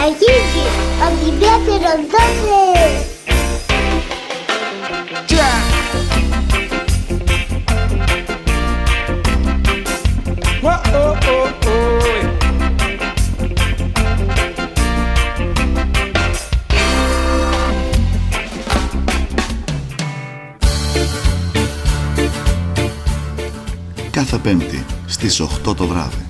των. Αρχίζει ο Δημήτρης δώσε! Oh, oh, oh. κάθε Πέμπτη στις 8 το βράδυ.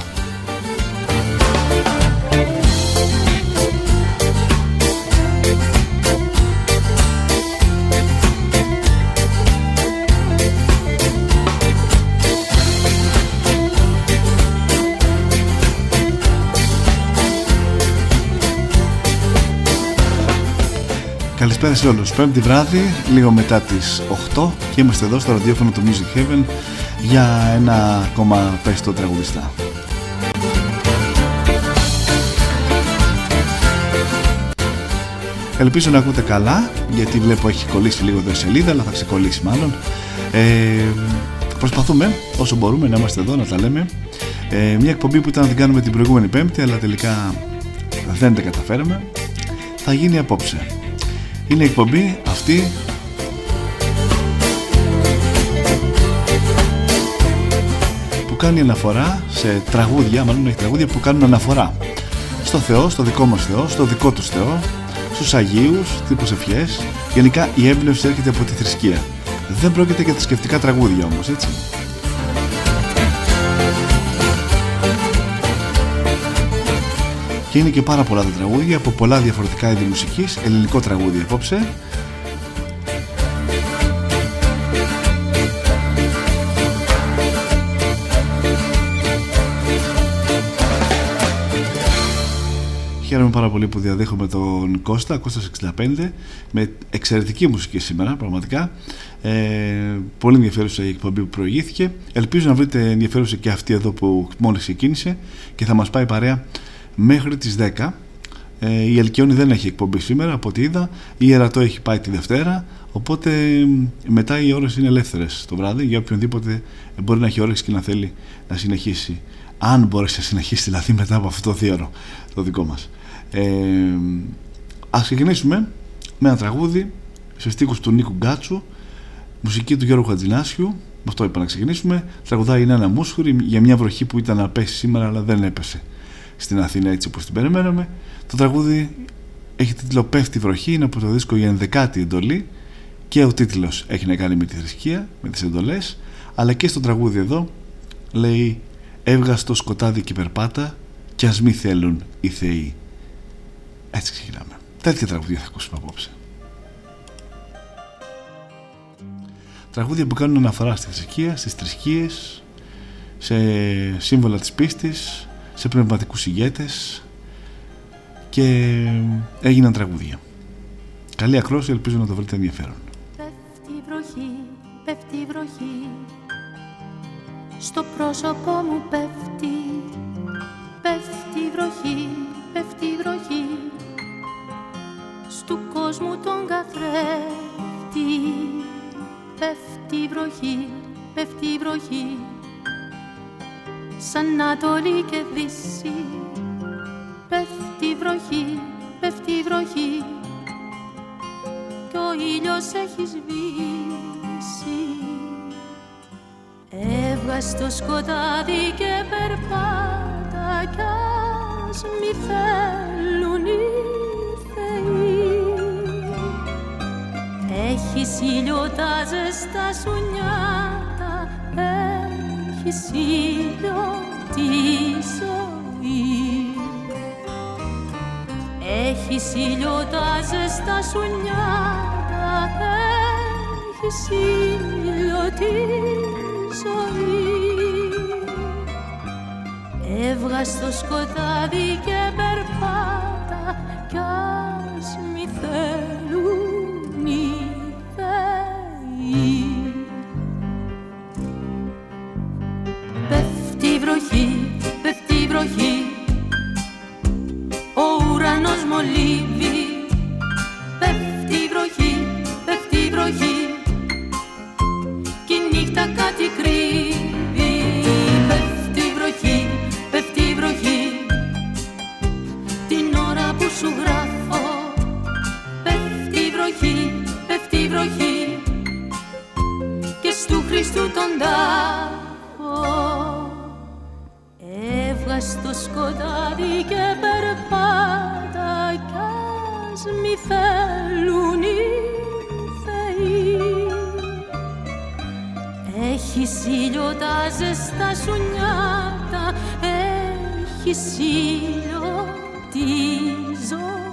Καλησπέρα σε όλους. Πέμπτη βράδυ, λίγο μετά τις 8 και είμαστε εδώ στο ραδιόφωνο του Music Heaven για ένα ακόμα πες το τραγουδιστά. Ελπίζω να ακούτε καλά, γιατί βλέπω έχει κολλήσει λίγο εδώ η σελίδα, αλλά θα ξεκολλήσει μάλλον. Ε, προσπαθούμε όσο μπορούμε να είμαστε εδώ, να τα λέμε. Ε, μια εκπομπή που ήταν να την κάνουμε την προηγούμενη Πέμπτη, αλλά τελικά δεν τα καταφέραμε. Θα γίνει απόψε είναι η εκπομπή αυτή που κάνει αναφορά σε τραγούδια, μάλλον έχει τραγούδια που κάνουν αναφορά στο Θεό, στο δικό μας Θεό, στο δικό τους Θεό, στους Αγίους, τύπους ευχές. Γενικά η έμπνευση έρχεται από τη θρησκεία. Δεν πρόκειται για θρησκευτικά τραγούδια όμως, έτσι. Και είναι και πάρα πολλά τα τραγούδια από πολλά διαφορετικά είδη μουσικής, ελληνικό τραγούδι απόψε. Χαίρομαι πάρα πολύ που διαδέχομαι τον Κώστα, Κώστας 65, με εξαιρετική μουσική σήμερα, πραγματικά. Ε, πολύ ενδιαφέρουσα η εκπομπή που προηγήθηκε. Ελπίζω να βρείτε ενδιαφέρουσα και αυτή εδώ που μόλις ξεκίνησε και θα μας πάει παρέα μέχρι τις 10 ε, η Ελκιόνη δεν έχει εκπομπή σήμερα από ό,τι είδα. Η Ερατό έχει πάει τη Δευτέρα οπότε μετά οι ώρες είναι ελεύθερες το βράδυ για οποιονδήποτε μπορεί να έχει όρεξη και να θέλει να συνεχίσει. Αν μπορέσει να συνεχίσει δηλαδή μετά από αυτό το θείωρο το δικό μας. Ε, ας ξεκινήσουμε με ένα τραγούδι σε στίχους του Νίκου Γκάτσου μουσική του Γιώργου Χατζινάσιου με αυτό είπα να ξεκινήσουμε. Τραγουδάει είναι ένα μουσχουρι για μια βροχή που ήταν να πέσει σήμερα αλλά δεν έπεσε στην Αθήνα έτσι όπως την περιμέναμε. Το τραγούδι έχει τίτλο «Πέφτει βροχή», είναι από το δίσκο «Η ενδεκάτη εντολή» και ο τίτλος έχει να κάνει με τη θρησκεία, με τις εντολές, αλλά και στο τραγούδι εδώ λέει «Έβγα στο σκοτάδι και περπάτα και ας μη θέλουν οι θεοί». Έτσι ξεκινάμε. Τέτοια τραγούδια θα ακούσουμε απόψε. Τραγούδια που κάνουν αναφορά στη θρησκεία, στις θρησκείες, σε σύμβολα της πίστης, σε πνευματικούς ηγέτες και έγιναν τραγούδια. Καλή ακρόση, ελπίζω να το βρείτε ενδιαφέρον. Πέφτει βροχή, πέφτει βροχή Στο πρόσωπό μου πέφτει Πέφτει βροχή, πέφτει βροχή Στου κόσμου τον καθρέφτη Πέφτει βροχή, πέφτει βροχή Σαν Ανατολή και Δύση. Πέφτει βροχή, πέφτει βροχή. Κι ο ήλιος έχει σβήσει. Έβγα στο σκοτάδι και περπάτα κι ας μη θέλουν οι θεοί. Έχεις ήλιο τα ζεστά σου νιάτα Έχει ήλιο τη ζωή. Έχει ήλιο τα ζεστά σου νιάτα Έχει ήλιο τη ζωή. Έβγα στο σκοτάδι και περπάτα κι ας μη θέλουν οι θεοί βροχή, πέφτει η βροχή. Ο ουρανός μολύβει. Πέφτει η βροχή, πέφτει η βροχή. Κι η νύχτα κάτι κρύβει. Πέφτει η βροχή, πέφτει η βροχή. Την ώρα που σου γράφω Πέφτει η βροχή, πέφτει η βροχή. Και στου Χριστού τον τάφο Έβγα στο σκοτάδι και περπάτα κι ας μη θέλουν οι θεοί. Έχεις ήλιο τα ζεστά σου νιάτα Έχεις ήλιο τη ζωή.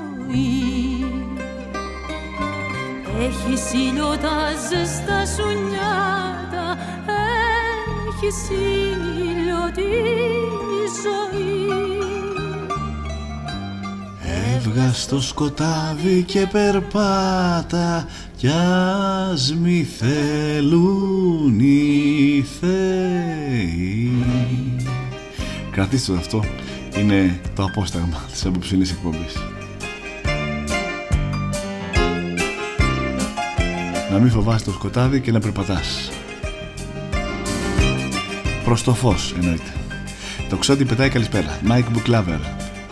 Έχεις ήλιο τα ζεστά σου νιάτα Έχει ήλιο τη ζωή. Έβγα στο σκοτάδι και περπάτα κι ας μη θέλουν οι θεοί. Κρατήστε το αυτό, είναι το απόσταγμα της απόψινής εκπομπής. Να μην φοβάσαι το σκοτάδι και να περπατάς Προς το φως εννοείται. Το ξότι πετάει καλησπέρα. Mike Buklaver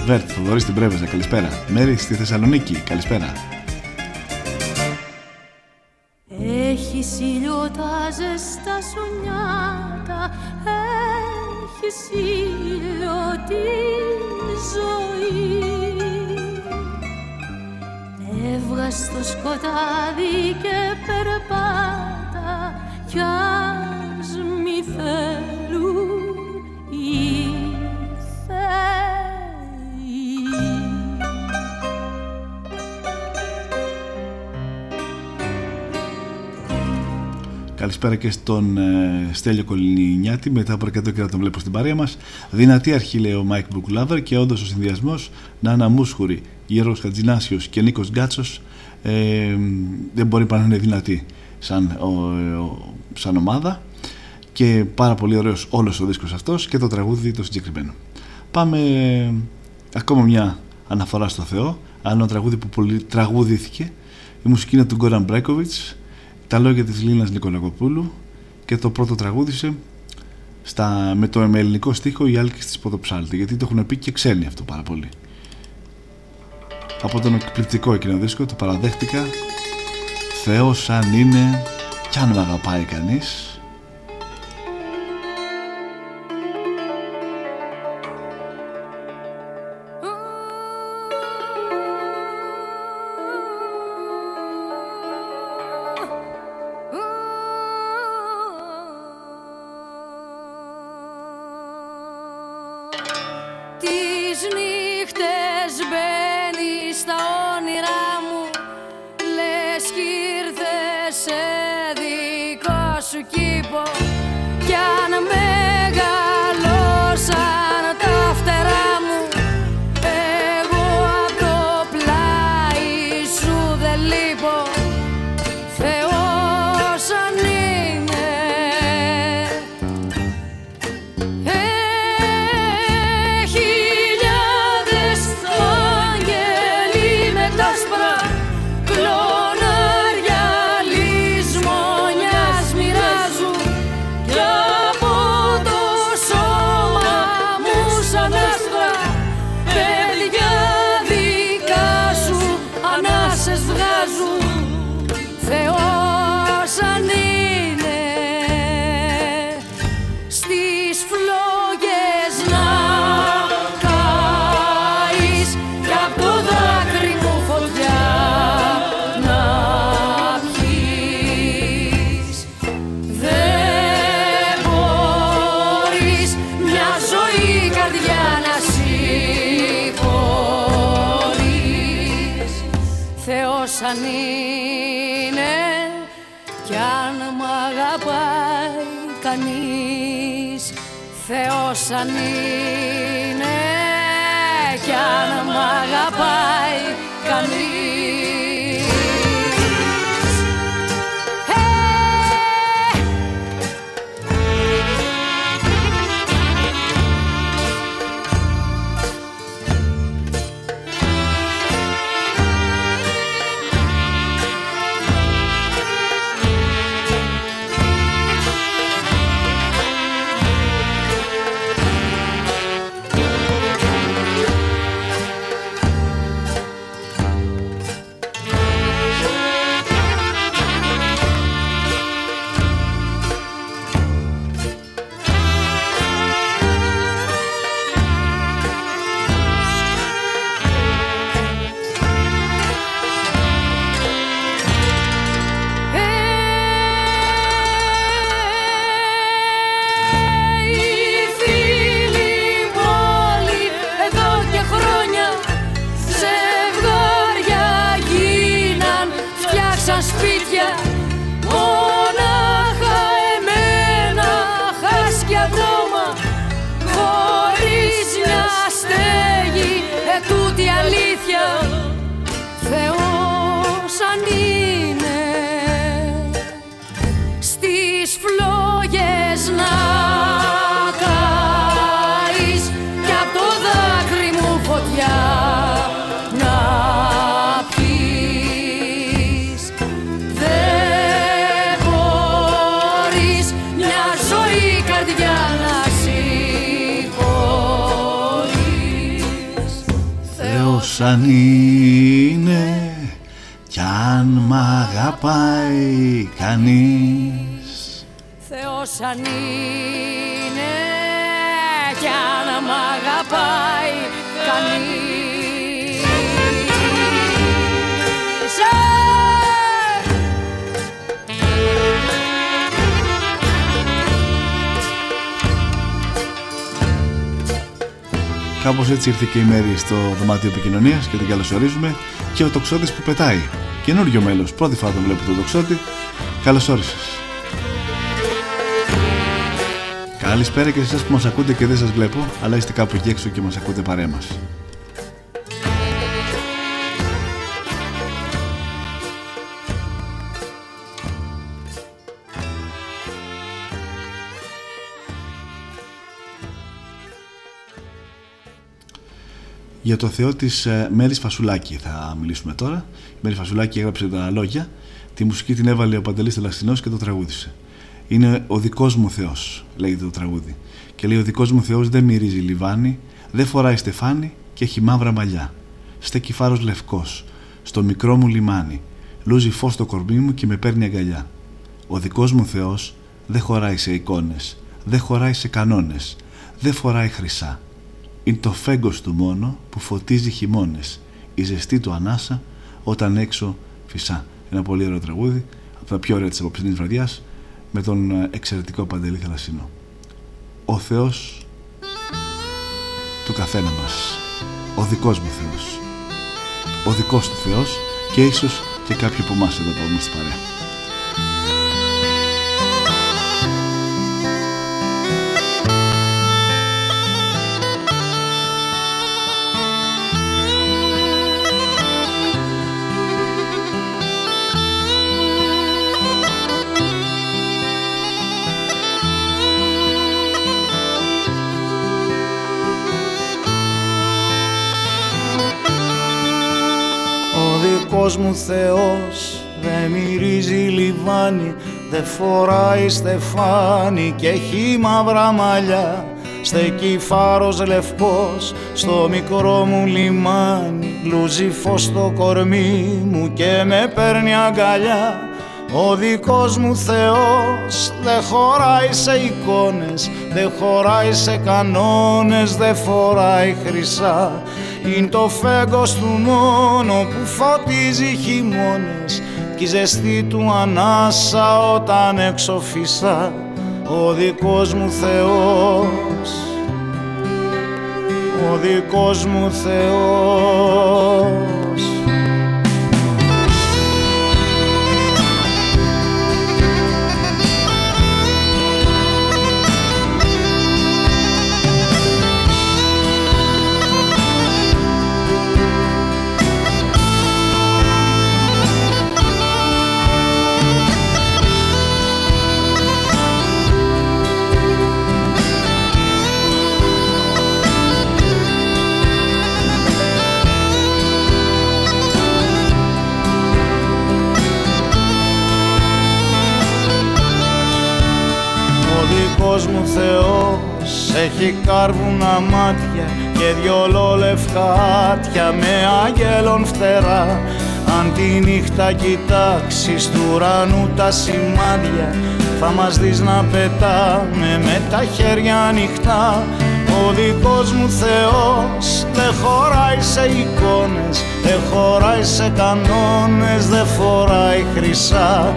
Βέρτ, Θοδωρή στην Πρέβεζα, καλησπέρα. Μέρη στη Θεσσαλονίκη, καλησπέρα. Έχει ήλιο τα ζεστά σου νιάτα. Έχεις ήλιο τη ζωή. Έβγα στο σκοτάδι και περπάτα. Κι Καλησπέρα και στον ε, Στέλιο Κολυνιάτη. Μετά από αρκετό καιρό τον βλέπω στην παρέα μας. Δυνατή αρχή λέει ο Μάικ Μπουκουλάβερ και όντως ο συνδυασμός Νάνα Μούσχουρη, Γιώργος Χατζινάσιο και Νίκος Γκάτσος ε, δεν μπορεί παρά να είναι δυνατή σαν, ο, ο, σαν ομάδα. Και πάρα πολύ ωραίος όλος ο δίσκος αυτός και το τραγούδι το συγκεκριμένο. Πάμε ακόμα μια αναφορά στο Θεό. Άλλο τραγούδι που πολύ τραγουδήθηκε. Η μουσική είναι του Γκόραν Μπρέκοβιτς τα λόγια της Λίνας Νικολακοπούλου και το πρώτο τραγούδισε στα, με το με ελληνικό στίχο η Άλκης της Ποδοψάλτη γιατί το έχουν πει και ξένοι αυτό πάρα πολύ. Από τον εκπληκτικό εκείνο δίσκο το παραδέχτηκα Θεός αν είναι κι αν με αγαπάει κανείς αν είναι κι αν μ' αγαπάει κανείς Θεός αν είναι. Κι αν μ' αγαπάει κανείς ήρθε και η μέρη στο δωμάτιο επικοινωνίας και την καλωσορίζουμε και ο τοξότης που πετάει. Καινούριο μέλος, πρώτη φορά τον βλέπω τον τοξότη. Καλώς όρισες. Καλησπέρα και σε εσάς που μας ακούτε και δεν σας βλέπω, αλλά είστε κάπου εκεί έξω και μας ακούτε παρέα μας. Για το Θεό της ε, Μέρης Φασουλάκη θα μιλήσουμε τώρα. Η Μέρη Φασουλάκη έγραψε τα λόγια, τη μουσική την έβαλε ο Παντελής Τελαστινός και το τραγούδισε. Είναι ο δικός μου Θεός, λέγεται το τραγούδι. Και λέει ο δικός μου Θεός δεν μυρίζει λιβάνι, δεν φοράει στεφάνι και έχει μαύρα μαλλιά. Στέκει φάρος λευκός, στο μικρό μου λιμάνι. Λούζει φως στο κορμί μου και με παίρνει αγκαλιά. Ο δικός μου Θεός δεν χωράει σε εικόνες, δεν χωράει σε κανόνες, δεν φοράει χρυσά. Είναι το φέγγος του μόνο που φωτίζει χειμώνες, η ζεστή του ανάσα όταν έξω φυσά. Ένα πολύ ωραίο τραγούδι, από τα πιο ωραία της απόψινής βραδιάς, με τον ε, εξαιρετικό Παντελή Θαλασσινό. Ο Θεός του καθένα μας. Ο δικός μου Θεός. Ο δικός του Θεός και ίσως και κάποιοι από εμάς εδώ που είμαστε παρέα. Δικός μου Θεός δεν μυρίζει λιβάνι δεν φοράει στεφάνι και έχει μαύρα μαλλιά. Στεκεί φάρος λευκός στο μικρό μου λιμάνι Λούζει φως στο κορμί μου και με παίρνει αγκαλιά ο δικός μου Θεός δεν χωράει σε εικόνες, δεν χωράει σε κανόνες, δεν φοράει χρυσά. Είναι το φέγγος του μόνο που φωτίζει χειμώνες κι η ζεστή του ανάσα όταν έξω φυσά. Ο δικός μου Θεός, ο δικός μου Θεός. Θεός έχει κάρβουνα μάτια και δυο λευκάτια με αγγέλων φτερά. Αν τη νύχτα κοιτάξεις του ουρανού τα σημάδια θα μας δεις να πετάμε με τα χέρια ανοιχτά. Ο δικός μου Θεός δεν χωράει σε εικόνες δεν χωράει σε κανόνες δεν φοράει χρυσά.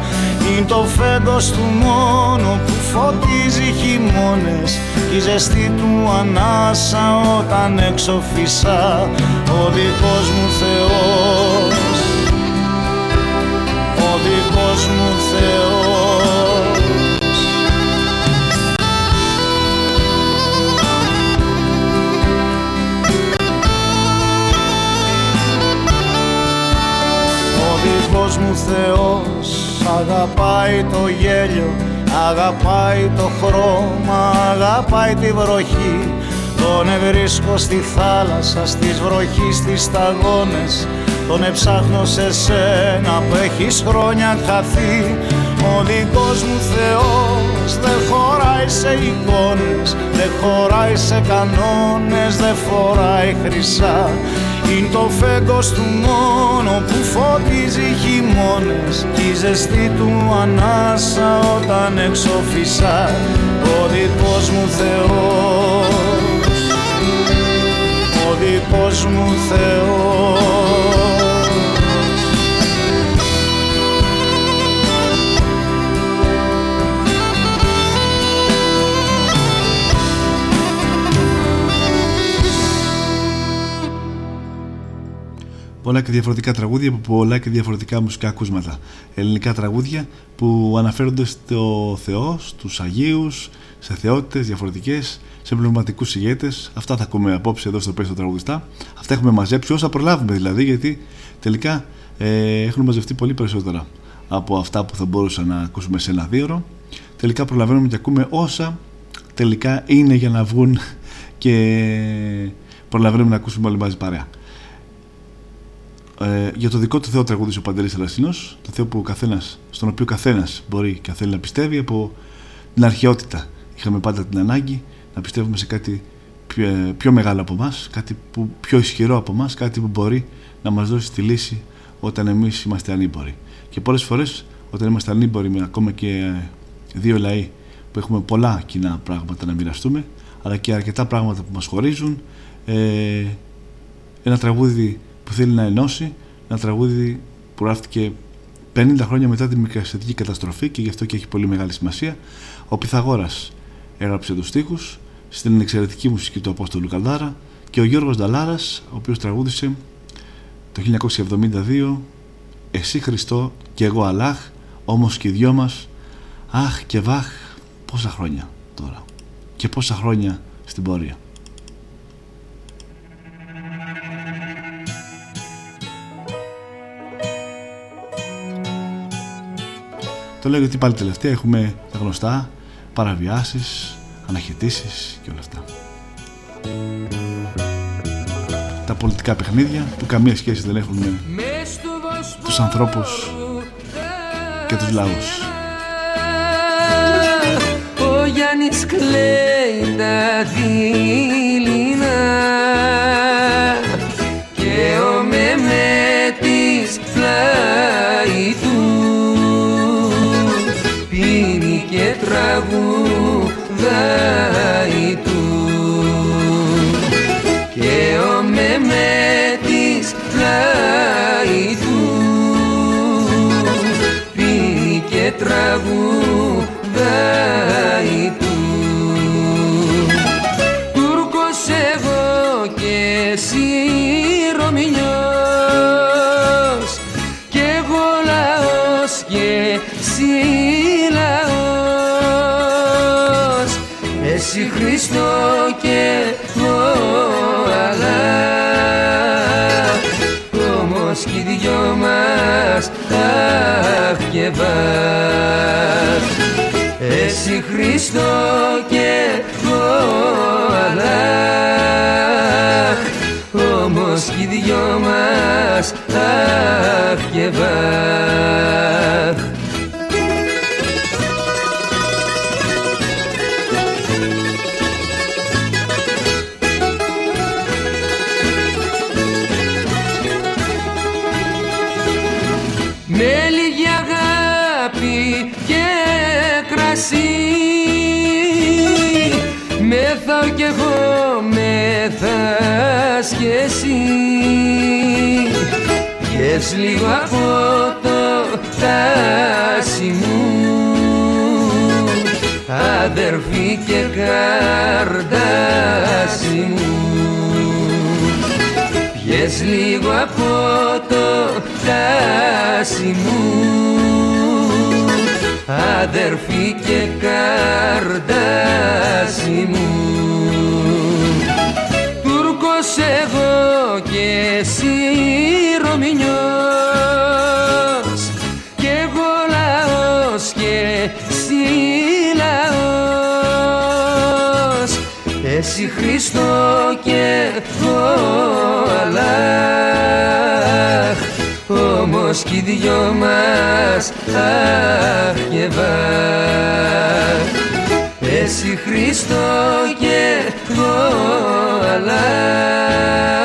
Είναι το φέγγος του μόνο που φωτίζει χειμώνες και η ζεστή του ανάσα όταν έξω φυσά ο δικός μου Θεός ο δικός μου Θεός. Ο δικός μου Θεός αγαπάει το γέλιο Αγαπάει το χρώμα, αγαπάει τη βροχή. Τον ευρίσκω στη θάλασσα, στις βροχής, στις σταγόνες. Τον εψάχνω σε σένα που έχεις χρόνια χαθεί. Ο δικός μου Θεός δεν χωράει σε εικόνες Δεν χωράει σε κανόνες, δεν φοράει χρυσά είναι το φέγγος του μόνο που φωτίζει χειμώνες. Κι η ζεστή του ανάσα όταν έξω φυσά Ο δικός μου Θεός. Ο δικός μου Θεός πολλά και διαφορετικά τραγούδια από πολλά και διαφορετικά μουσικά ακούσματα. Ελληνικά τραγούδια που αναφέρονται στο Θεό, στους Αγίους, σε θεότητες διαφορετικές, σε πνευματικούς ηγέτες. Αυτά θα ακούμε απόψε εδώ στο Πέστο Τραγουδιστά. Αυτά έχουμε μαζέψει όσα προλάβουμε δηλαδή, γιατί τελικά ε, έχουν μαζευτεί πολύ περισσότερα από αυτά που θα μπορούσα να ακούσουμε σε ένα δύο Τελικά προλαβαίνουμε και ακούμε όσα τελικά είναι για να βγουν και προλαβαίνουμε να ακούσουμε όλοι μαζί παρέα ε, για το δικό του Θεό τραγούδισε ο Παντελής Θαλασσινός το Θεό που καθένας, στον οποίο καθένας μπορεί και θέλει να πιστεύει από την αρχαιότητα. Είχαμε πάντα την ανάγκη να πιστεύουμε σε κάτι πιο, ε, πιο μεγάλο από εμάς, κάτι που, πιο ισχυρό από εμάς, κάτι που μπορεί να μας δώσει τη λύση όταν εμείς είμαστε ανήμποροι. Και πολλές φορές όταν είμαστε ανήμποροι με ακόμα και ε, δύο λαοί που έχουμε πολλά κοινά πράγματα να μοιραστούμε αλλά και αρκετά πράγματα που μας χωρίζουν ε, ένα τραγούδι που θέλει να ενώσει ένα τραγούδι που γράφτηκε 50 χρόνια μετά τη μικρασιατική καταστροφή και γι' αυτό και έχει πολύ μεγάλη σημασία. Ο Πυθαγόρας έγραψε τους στίχους στην εξαιρετική μουσική του Απόστολου Καλδάρα και ο Γιώργος Νταλάρας ο οποίος τραγούδισε το 1972 «Εσύ Χριστό και εγώ Αλάχ, όμως και οι δυο μας, αχ και βάχ, πόσα χρόνια τώρα και πόσα χρόνια στην πορεία». Το λέω γιατί πάλι τελευταία έχουμε τα γνωστά παραβιάσεις, αναχαιτήσεις και όλα αυτά. Τα πολιτικά παιχνίδια που καμία σχέση δεν έχουν με τους ανθρώπους και τους λαούς. Ο Γιάννης κλαίει τα δειλινά και ο Μεμέτης πλάι τραγουδάει του. Και ο Μεμέτης πλάι του. Πίνει και τραγουδάει του. Τούρκος εγώ και εσύ κι οι δυο μας αχ και βαχ εσύ Χριστό και ο Αλλάχ όμως κι οι δυο μας αχ Πιες λίγο από το τάσι μου. Αδερφή και καρδάσι μου. Πιες λίγο από το τάσι μου. Αδερφή και καρδάσι μου. Τούρκος εγώ και εσύ Ρωμινιός και εγώ λαός και εσύ λαός. Εσύ Χριστό και εγώ Αλλάχ. Όμως κι οι δυο μας αχ και βαχ Εσύ Χριστό και εγώ Αλλάχ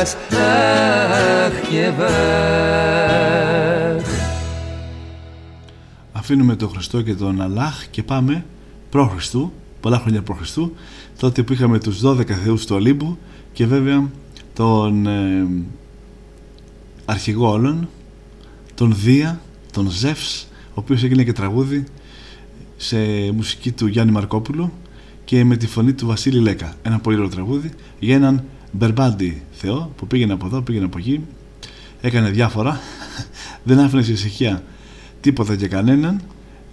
μας αχ και βαχ Αφήνουμε τον Χριστό και τον Αλλάχ και πάμε προ Χριστού, πολλά χρόνια προ Χριστού, τότε που είχαμε τους 12 θεούς του Ολύμπου και βέβαια τον ε, αρχηγό όλων, τον Δία, τον Ζεύς, ο οποίος έγινε και τραγούδι σε μουσική του Γιάννη Μαρκόπουλου και με τη φωνή του Βασίλη Λέκα. Ένα πολύ ωραίο τραγούδι για έναν Μπερμπάντι Θεό που πήγαινε από εδώ, πήγαινε από εκεί, έκανε διάφορα, δεν άφηνε σε ησυχία τίποτα για κανέναν.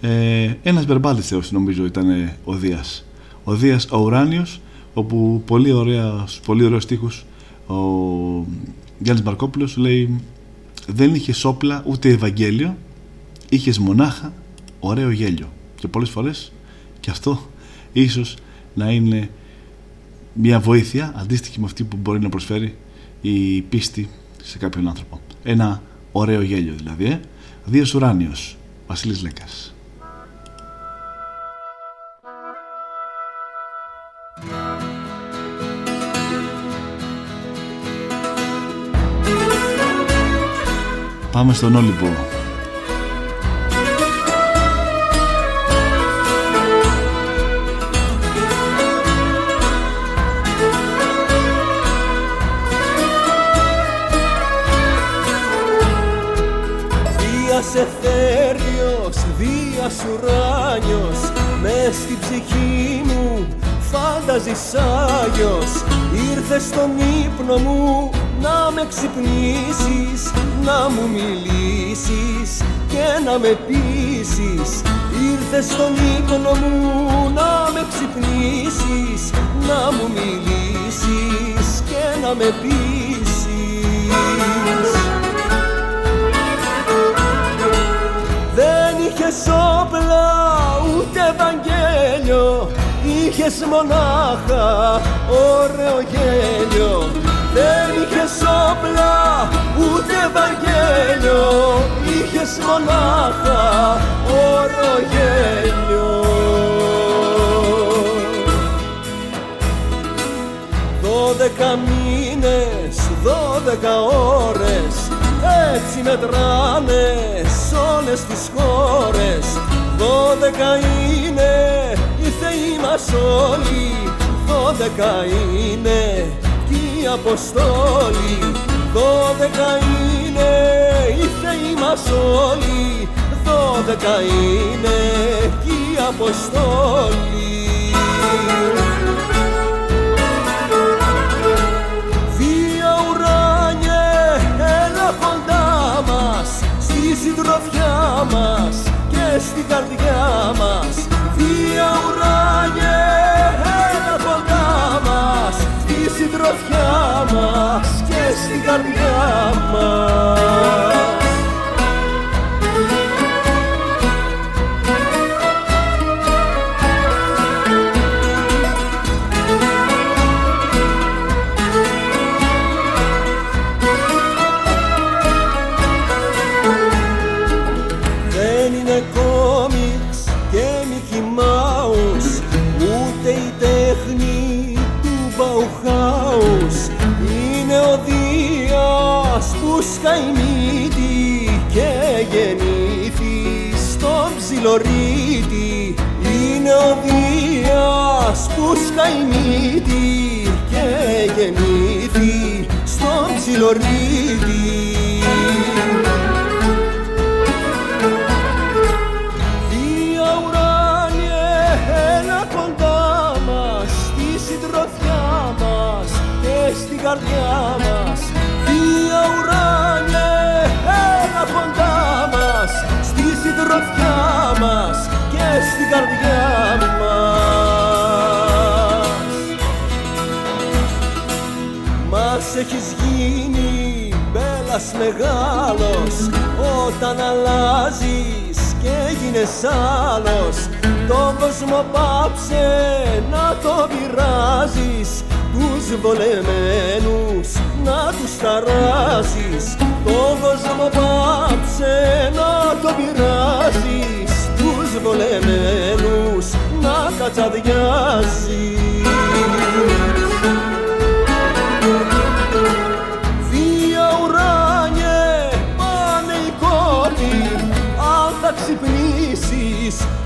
Ε, ένας Μπερμπάντης Θεός νομίζω ήταν ο Δίας. Ο Δίας ο Ουράνιος, όπου πολύ, ωραία, πολύ ωραίους στίχους ο Γιάννης Μαρκόπουλος λέει δεν είχες όπλα ούτε Ευαγγέλιο είχες μονάχα ωραίο γέλιο και πολλές φορές και αυτό ίσως να είναι μια βοήθεια αντίστοιχη με αυτή που μπορεί να προσφέρει η πίστη σε κάποιον άνθρωπο. Ένα ωραίο γέλιο δηλαδή ε; Δίας Ουράνιος Βασίλης Λέκας. Πάμε στον Όλυμπο. Δίας ουράνιος Μες στην ψυχή μου φάνταζης Άγιος Ήρθες στον ύπνο μου να με ξυπνήσεις να μου μιλήσεις και να με πείσεις. Ήρθες στον ύπνο μου να με ξυπνήσεις να μου μιλήσεις και να με πείσεις όπλα ούτε Ευαγγέλιο. Είχες μονάχα ωραίο γέλιο. Δεν είχες όπλα ούτε Ευαγγέλιο. Είχες μονάχα όρο γέλιο. Δώδεκα μήνες, δώδεκα ώρες έτσι μετράνε. σ' όλες τις χώρες. Δώδεκα είναι οι θεοί μας όλοι. Δώδεκα είναι κι οι Αποστόλοι. Δώδεκα είναι οι θεοί μας όλοι. Δώδεκα είναι κι οι Αποστόλοι συντροφιά μας και στην καρδιά μας. Δύο ουράνιε έλα κοντά μας. Στη συντροφιά μας και στην καρδιά μας Δίας που σκάει μύτη και γεννήθη στο ψιλορμίτι Δία ουράνιε έλα κοντά μας στη συντροφιά μας και στην καρδιά μας. Δία ουράνιε έλα κοντά μας στη συντροφιά μας και στην καρδιά μας έχεις γίνει μπέλας μεγάλος όταν αλλάζεις και γίνες άλλος. Τον κόσμο πάψε να το πειράζεις τους βολεμένους να τους ταράζεις. Τον κόσμο πάψε να το πειράζεις τους βολεμένους να κατσαδιάζεις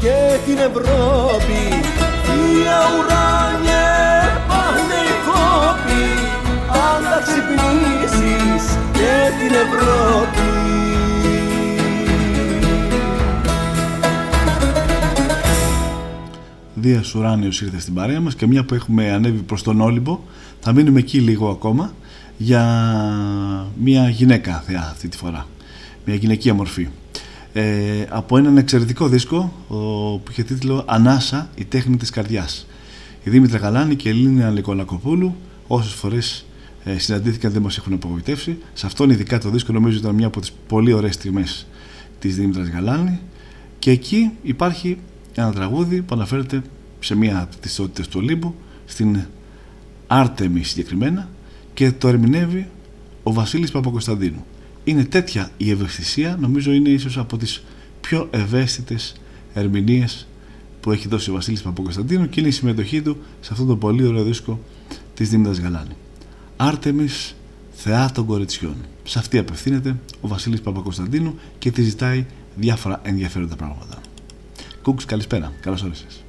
και την Ευρώπη. Βία ουράνιε πάνε οι κόποι αν θα ξυπνήσεις και την Ευρώπη. Δίας Ουράνιος ήρθε στην παρέα μας και μια που έχουμε ανέβει προς τον Όλυμπο θα μείνουμε εκεί λίγο ακόμα για μια γυναίκα θεά αυτή τη φορά. Μια γυναικεία μορφή ε, από έναν εξαιρετικό δίσκο ο, που είχε τίτλο «Ανάσα, η τέχνη της καρδιάς» η Δήμητρα Γαλάνη και η Ελίνα Λικολακοπούλου όσες φορές ε, συναντήθηκαν δεν μας έχουν απογοητεύσει. Σε αυτόν ειδικά το δίσκο νομίζω ήταν μια από τις πολύ ωραίες στιγμές της Δήμητρας Γαλάνη. Και εκεί υπάρχει ένα τραγούδι που αναφέρεται σε μία από τις θεότητες του Ολύμπου στην Άρτεμι συγκεκριμένα και το ερμηνεύει ο Βασίλης Παπακοσταντίνου. Είναι τέτοια η ευαισθησία, νομίζω είναι ίσως από τις πιο ευαίσθητες ερμηνείες που έχει δώσει ο Βασίλης Παπακοσταντίνου και είναι η συμμετοχή του σε αυτό το πολύ ωραίο δίσκο της Δήμητας Γαλάνη. Άρτεμις Θεά των Κοριτσιών. Σε αυτή απευθύνεται ο Βασίλης Παπακοσταντίνου και τη ζητάει διάφορα ενδιαφέροντα πράγματα. Κούκς, καλησπέρα. Καλώς όρισες.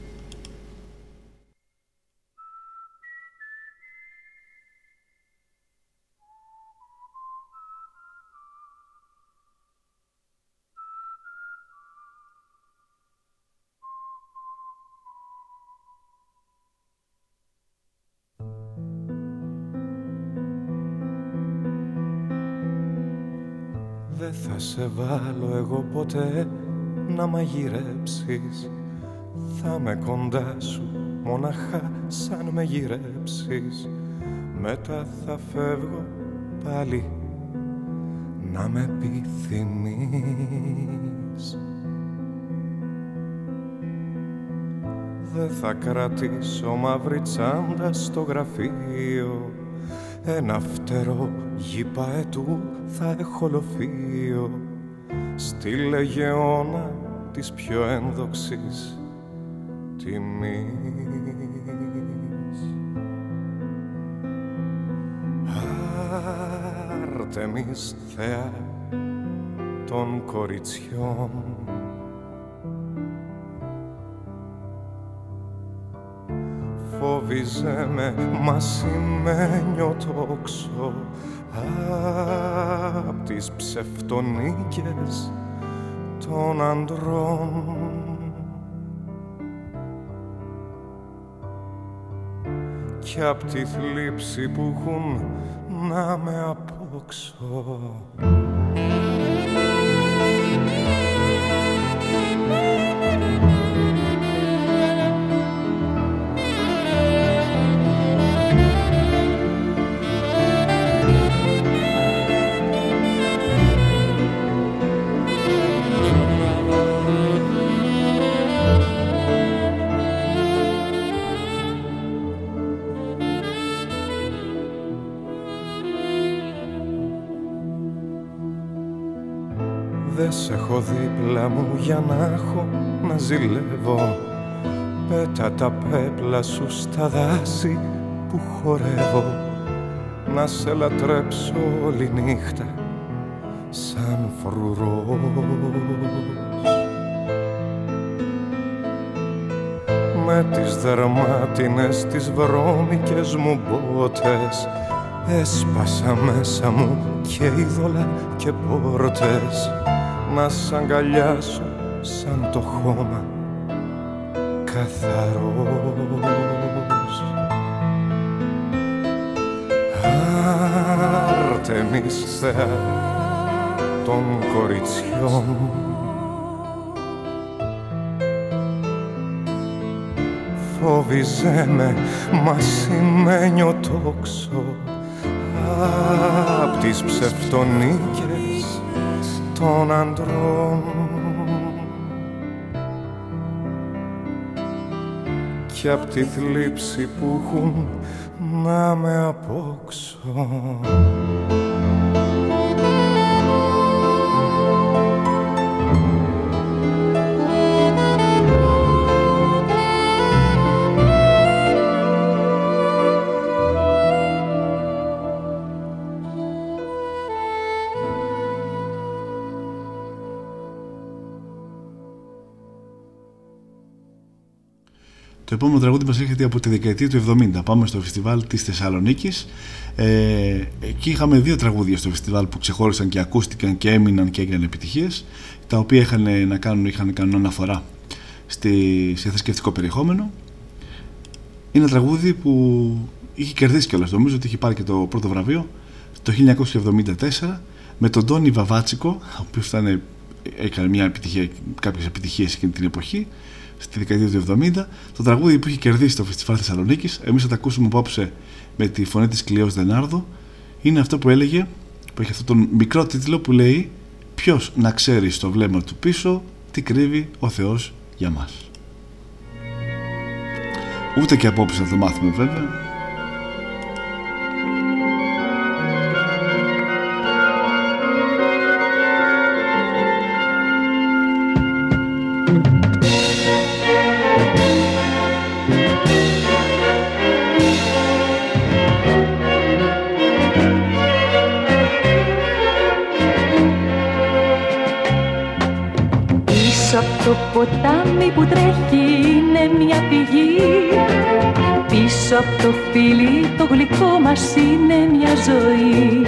Θα σε βάλω εγώ ποτέ να μαγειρέψεις. Θα με κοντά σου μοναχά σαν με γυρέψεις. Μετά θα φεύγω πάλι να με επιθυμείς. Δεν θα κρατήσω μαύρη τσάντα στο γραφείο ένα φτερό γη παετού θα έχω λοφείο στη λεγεώνα της πιο ένδοξης τιμής. Άρτεμις θεά των κοριτσιών φόβιζε με μα σημαίνιο τόξο απ' τις ψευτονίκες των αντρών κι απ' τη θλίψη που έχουν να με απόξω για να έχω να ζηλεύω. Πέτα τα πέπλα σου στα δάση που χορεύω. Να σε λατρέψω όλη νύχτα σαν φρουρός. Με τις δερμάτινες τις βρώμικες μου μπότες έσπασα μέσα μου και είδωλα και πόρτες. Να σ' αγκαλιάσω σαν το χώμα καθαρός. Άρτεμις Θεά των κοριτσιών. Φόβιζέ με μα σημαίνει τόξο απ' τις ψευτονίκες των αντρών και απ' τη θλίψη που έχουν να με απόξω έρχεται από τη δεκαετία του 70. Πάμε στο φεστιβάλ της Θεσσαλονίκης. Ε, εκεί είχαμε δύο τραγούδια στο φεστιβάλ που ξεχώρισαν και ακούστηκαν και έμειναν και έγιναν επιτυχίες τα οποία είχαν να κάνουν, είχαν κάνει αναφορά στη, σε θρησκευτικό περιεχόμενο. Είναι ένα τραγούδι που είχε κερδίσει κιόλας. Νομίζω ότι είχε πάρει και το πρώτο βραβείο το 1974 με τον Τόνι Βαβάτσικο, ο οποίος έκανε μια επιτυχία, κάποιες επιτυχίες εκείνη την εποχή στη δεκαετία του 70. Το τραγούδι που είχε κερδίσει το Φεστιβάλ Θεσσαλονίκης, εμείς θα τα ακούσουμε απόψε με τη φωνή της Κλειός Δενάρδο. Είναι αυτό που έλεγε, που έχει αυτόν τον μικρό τίτλο που λέει Ποιος να ξέρει στο βλέμμα του πίσω τι κρύβει ο Θεός για μας. Ούτε και απόψε θα το μάθουμε βέβαια, ποτάμι που τρέχει είναι μια πηγή. Πίσω από το φίλι το γλυκό μας είναι μια ζωή.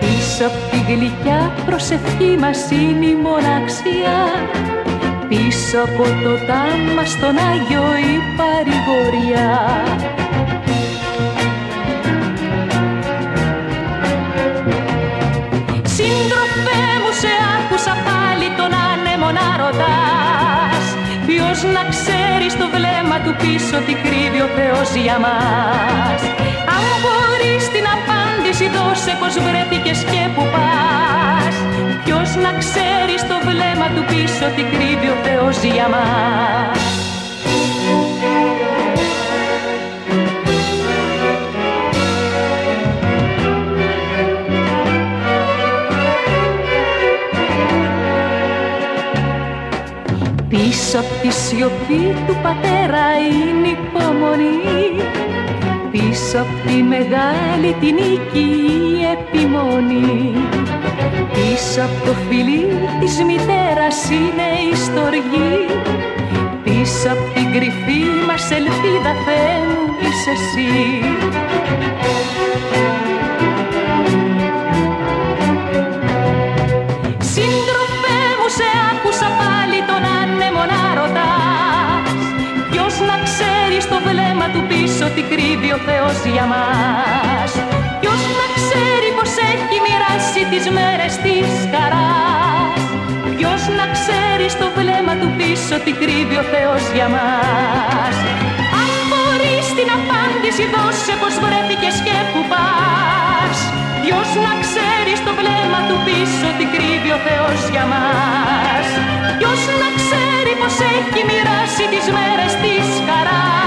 Πίσω από τη γλυκιά προσευχή μας είναι η μοναξιά. Πίσω από το τάμα στον Άγιο η βλέμμα του πίσω τι κρύβει ο Θεός για μας. Αν μπορείς την απάντηση δώσε πως βρέθηκες και που πας. Ποιος να ξέρει το βλέμμα του πίσω τι κρύβει ο Θεός για μας Πίσω από τη σιωπή του πατέρα είναι υπομονή. Πίσω από τη μεγάλη την νίκη η επιμονή. Πίσω από το φιλί της μητέρας είναι η στοργή. Πίσω από την κρυφή μας ελπίδα Θεέ μου είσαι εσύ τι κρύβει ο Θεός για μας. Ποιος να ξέρει πως έχει μοιράσει τις μέρες της χαράς. Ποιος να ξέρει στο βλέμμα του πίσω τι κρύβει ο Θεός για μας. Αν μπορείς την απάντηση δώσε πως βρέθηκες και που πας. Ποιος να ξέρει στο βλέμμα του πίσω τι κρύβει ο Θεός για μας. Ποιος να ξέρει πως έχει μοιράσει τις μέρες της χαράς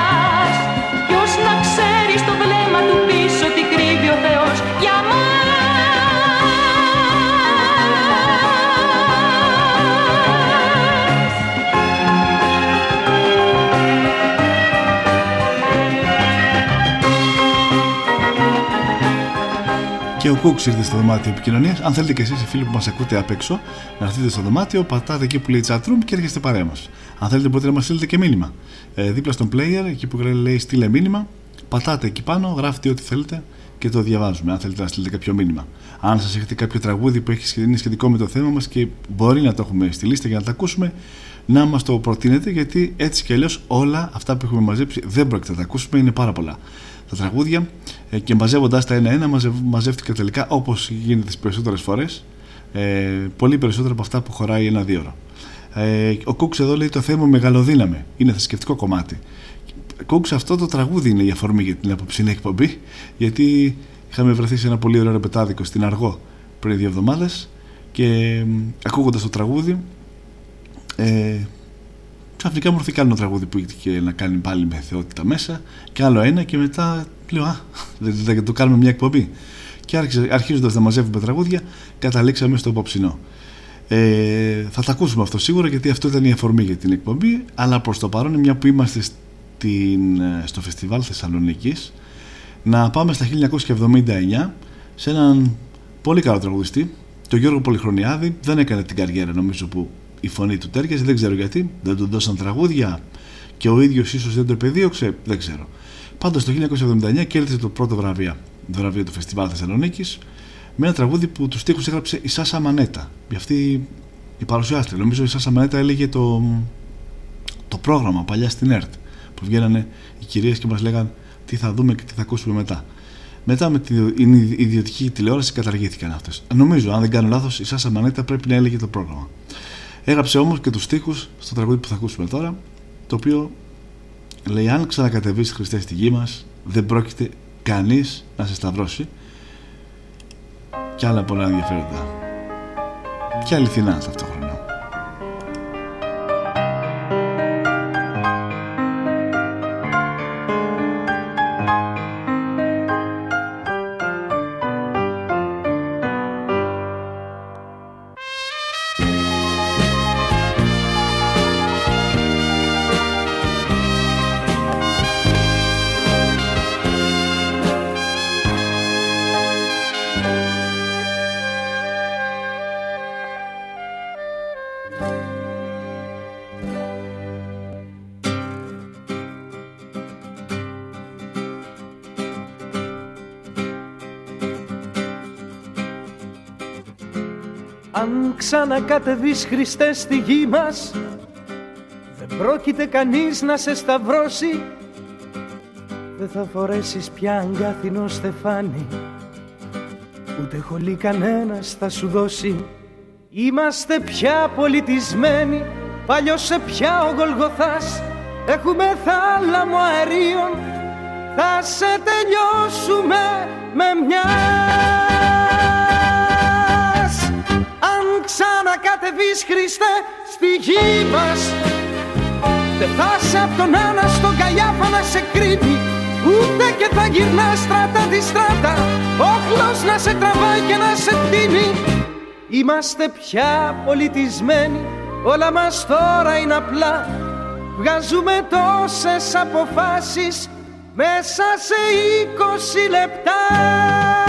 Και ο Κούξ ήρθε στο δωμάτιο επικοινωνίας. Αν θέλετε και εσείς, οι φίλοι που μας ακούτε απ' έξω, να έρθετε στο δωμάτιο, πατάτε εκεί που λέει chat room και έρχεστε παρέα μας. Αν θέλετε μπορείτε να μας στείλετε και μήνυμα. Ε, δίπλα στον player, εκεί που λέει στείλε μήνυμα, πατάτε εκεί πάνω, γράφετε ό,τι θέλετε και το διαβάζουμε. Αν θέλετε να στείλετε κάποιο μήνυμα. Αν σας έχετε κάποιο τραγούδι που έχει είναι σχετικό με το θέμα μας και μπορεί να το έχουμε στη λίστα για να τα ακούσουμε, να μας το προτείνετε γιατί έτσι κι αλλιώς όλα αυτά που έχουμε μαζέψει δεν πρόκειται να τα ακούσουμε, είναι πάρα πολλά τα τραγούδια ε, και μαζεύοντα τα ένα-ένα μαζεύτηκα τελικά όπως γίνεται τις περισσότερες φορές ε, πολύ περισσότερο από αυτά που χωράει ένα-δύο ώρα. Ε, ο Κούξ εδώ λέει το θέμα μεγαλοδύναμε. Είναι θρησκευτικό κομμάτι. Κούξ αυτό το τραγούδι είναι η αφορμή για την απόψινή εκπομπή γιατί είχαμε βρεθεί σε ένα πολύ ωραίο ρεπετάδικο στην Αργό πριν δύο εβδομάδες και ακούγοντας το τραγούδι ε, ξαφνικά μου ήρθε και άλλο τραγούδι που είχε να κάνει πάλι με θεότητα μέσα και άλλο ένα και μετά λέω α, δεν το κάνουμε μια εκπομπή και αρχίζοντας να μαζεύουμε τραγούδια καταλήξαμε στο απόψινό ε, θα τα ακούσουμε αυτό σίγουρα γιατί αυτό ήταν η αφορμή για την εκπομπή αλλά προς το παρόν μια που είμαστε στην, ε, στο φεστιβάλ Θεσσαλονίκης να πάμε στα 1979 σε έναν πολύ καλό τραγουδιστή τον Γιώργο Πολυχρονιάδη. Δεν έκανε την καριέρα νομίζω που η φωνή του τέριαζε, δεν ξέρω γιατί, δεν του δώσαν τραγούδια και ο ίδιος ίσως δεν το επεδίωξε, δεν ξέρω. Πάντως το 1979 κέρδισε το πρώτο βραβείο, το βραβείο του Φεστιβάλ Θεσσαλονίκης με ένα τραγούδι που τους στίχους έγραψε η Σάσα Μανέτα. Για αυτή η παρουσιάστρια. Νομίζω η Σάσα Μανέτα έλεγε το, το πρόγραμμα παλιά στην ΕΡΤ που βγαίνανε οι κυρίες και μας λέγαν τι θα δούμε και τι θα ακούσουμε μετά. Μετά με την ιδιωτική τηλεόραση καταργήθηκαν αυτές. Νομίζω, αν δεν κάνω λάθος, η Σάσα Μανέτα πρέπει να έλεγε το πρόγραμμα. Έγραψε όμως και τους στίχους στο τραγούδι που θα ακούσουμε τώρα το οποίο λέει αν ξανακατεβείς Χριστέ στη γη μας δεν πρόκειται κανείς να σε σταυρώσει και άλλα πολλά ενδιαφέροντα και αληθινά ταυτόχρονα. Ξανακατεβείς Χριστές στη γη μας Δεν πρόκειται κανείς να σε σταυρώσει. Δεν θα φορέσεις πια αγκάθινο στεφάνι Ούτε χολή κανένας θα σου δώσει. Είμαστε πια πολιτισμένοι Παλιός σε πια ο Γολγοθάς. Έχουμε θάλαμο αερίων Θα σε τελειώσουμε με μια ξανακατεβείς Χριστέ στη γη μας. Δεν θα σε απ' τον Άννα στον Καϊάφα να σε κρύβει Ούτε και θα γυρνάς στράτα τη στράτα. Όχλος να σε τραβάει και να σε τίνει Είμαστε πια πολιτισμένοι Όλα μας τώρα είναι απλά. Βγάζουμε τόσες αποφάσεις Μέσα σε είκοσι λεπτά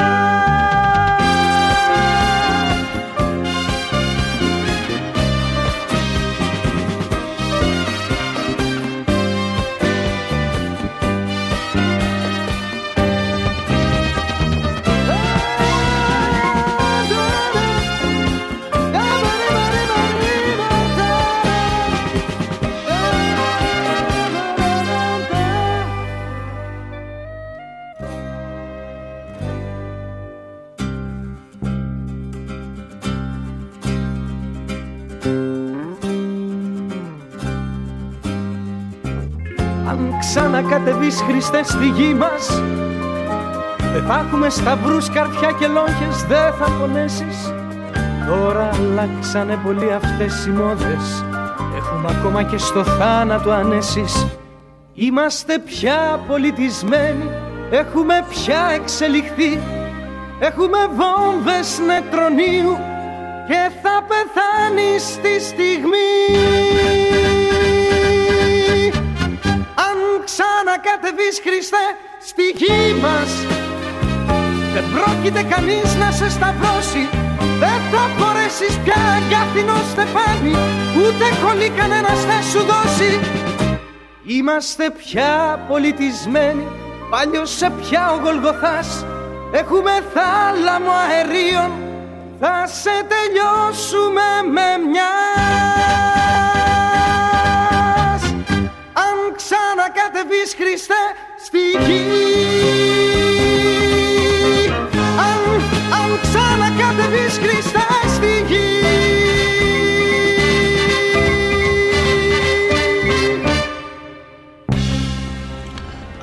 κατεβείς Χριστές στη γη μας. Δεν θα έχουμε σταυρούς, καρφιά και λόγχες, δεν θα πονέσεις. Τώρα αλλάξανε πολύ αυτές οι μόδες. Έχουμε ακόμα και στο θάνατο ανέσεις Είμαστε πια πολιτισμένοι, έχουμε πια εξελιχθεί. Έχουμε βόμβες νετρονίου και θα πεθάνει στη στιγμή ξανακατεβείς Χριστέ στη γη μας. Δεν πρόκειται κανείς να σε σταυρώσει Δεν θα φορέσεις πια αγκάθινο στεφάνι Ούτε κολλή κανένας θα σου δώσει. Είμαστε πια πολιτισμένοι Παλιό σε πια ο Γολγοθάς. Έχουμε θάλαμο αερίων Θα σε τελειώσουμε με μια ξανακατεβείς Χριστέ στη γη. Αν, αν ξανακατεβείς Χριστέ στη γη.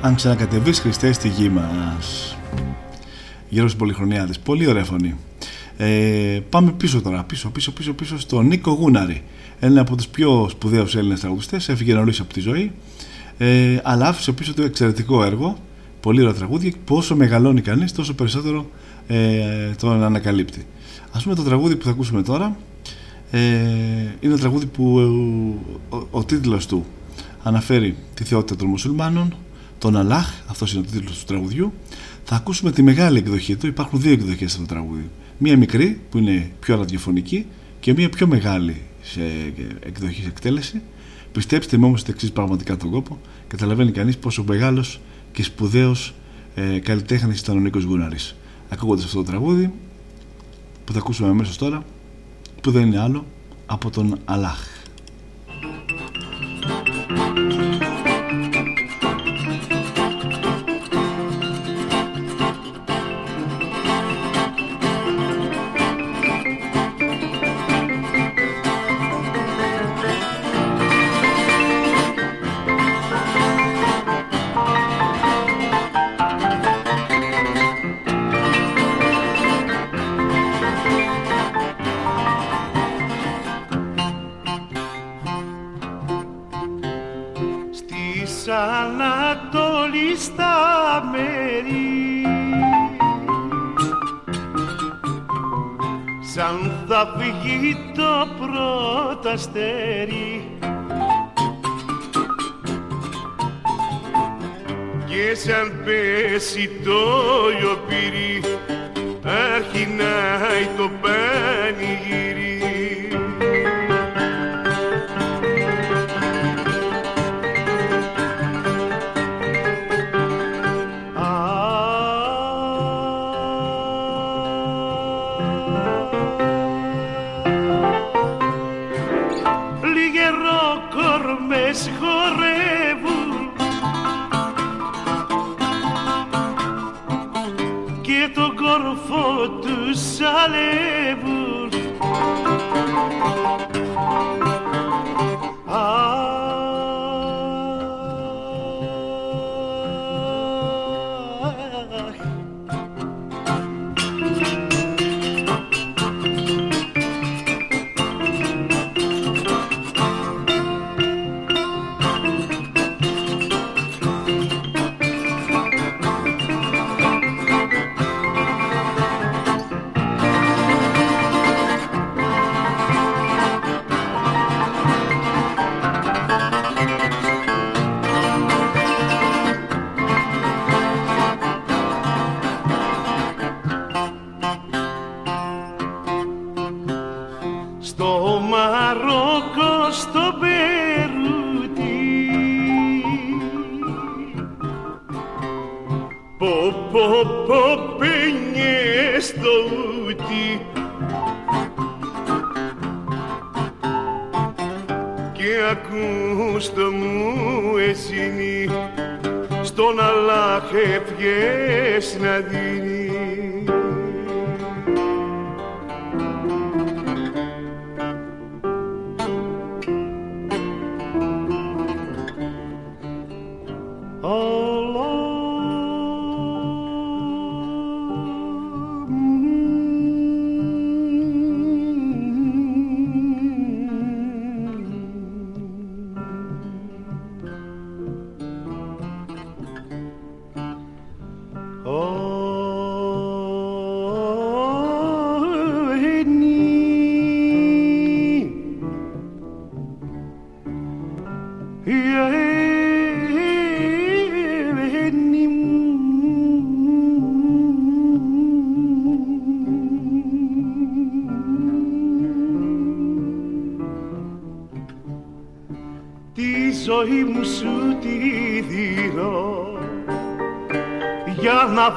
Αν ξανακατεβείς Χριστέ στη γη μας. Γέρος Πολυχρονιάδης Πολύ ωραία φωνή. Ε, Πάμε πίσω τώρα. Πίσω πίσω πίσω πίσω στο Νίκο Γούναρη. Ένα από τους πιο σπουδαίους Έλληνες τραγουδιστές. Έφυγε νωρίς από τη ζωή ε, Αλλά άφησε πίσω του εξαιρετικό έργο Πολύ ωραία τραγούδια Πόσο μεγαλώνει κανείς τόσο περισσότερο ε, τον ανακαλύπτει Ας πούμε το τραγούδι που θα ακούσουμε τώρα ε, Είναι ένα τραγούδι που ο, ο, ο τίτλος του αναφέρει τη θεότητα των μουσουλμάνων τον Αλάχ, αυτός είναι ο τίτλος του τραγουδιού. Θα ακούσουμε τη μεγάλη εκδοχή του. Υπάρχουν δύο εκδοχές στο τραγούδι. Μία μικρή που είναι πιο ραδιοφωνική και μία πιο μεγάλη σε εκδοχή σε εκτέλεση. Πιστέψτε με όμως ότι εξής πραγματικά τον κόπο. Καταλαβαίνει κανείς πόσο μεγάλος και σπουδαίος ε, καλλιτέχνης ήταν ο Νίκος Γκούναρης. Ακούγοντας αυτό το τραγούδι που θα ακούσουμε αμέσως τώρα που δεν είναι άλλο από τον Αλάχ.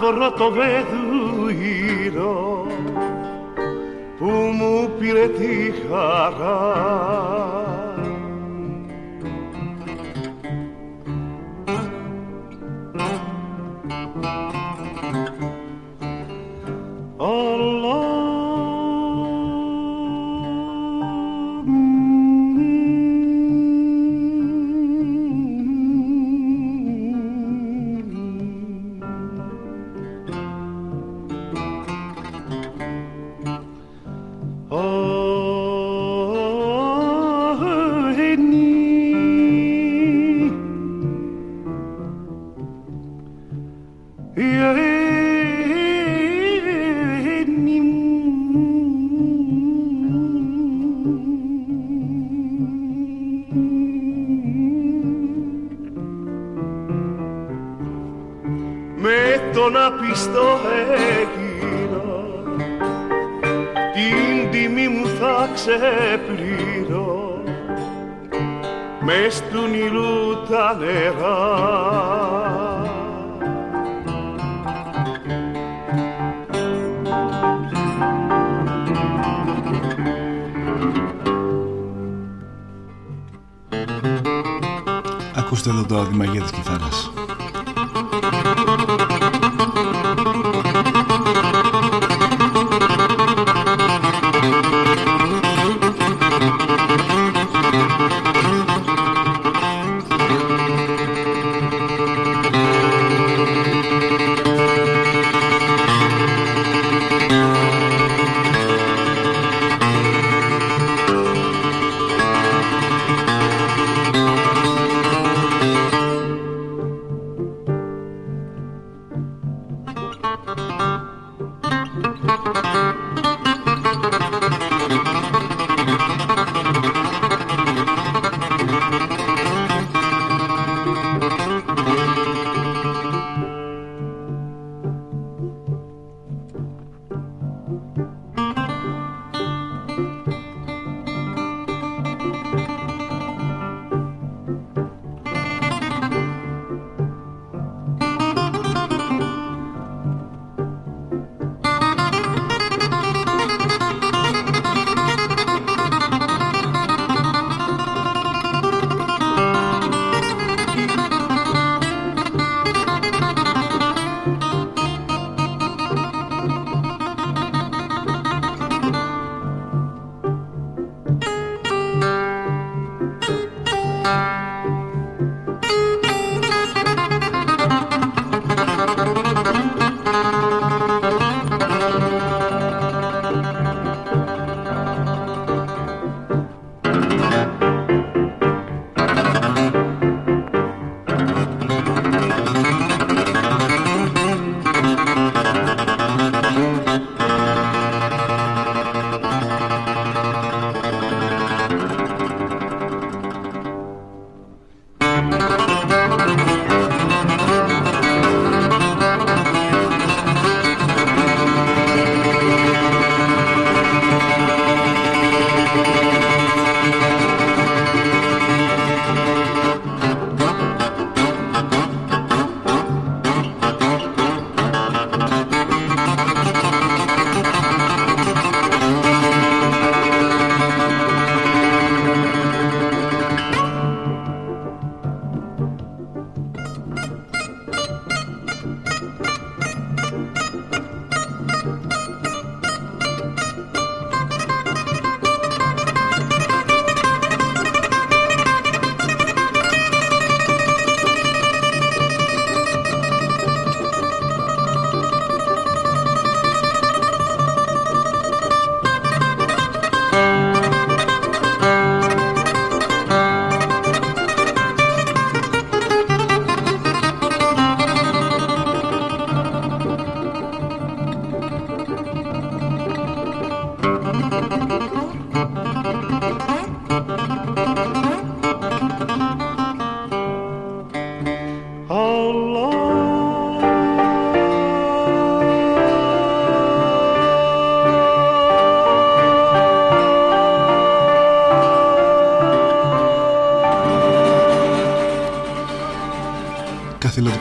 Βρω το βεδουίνο που μου πήρε τη χαρά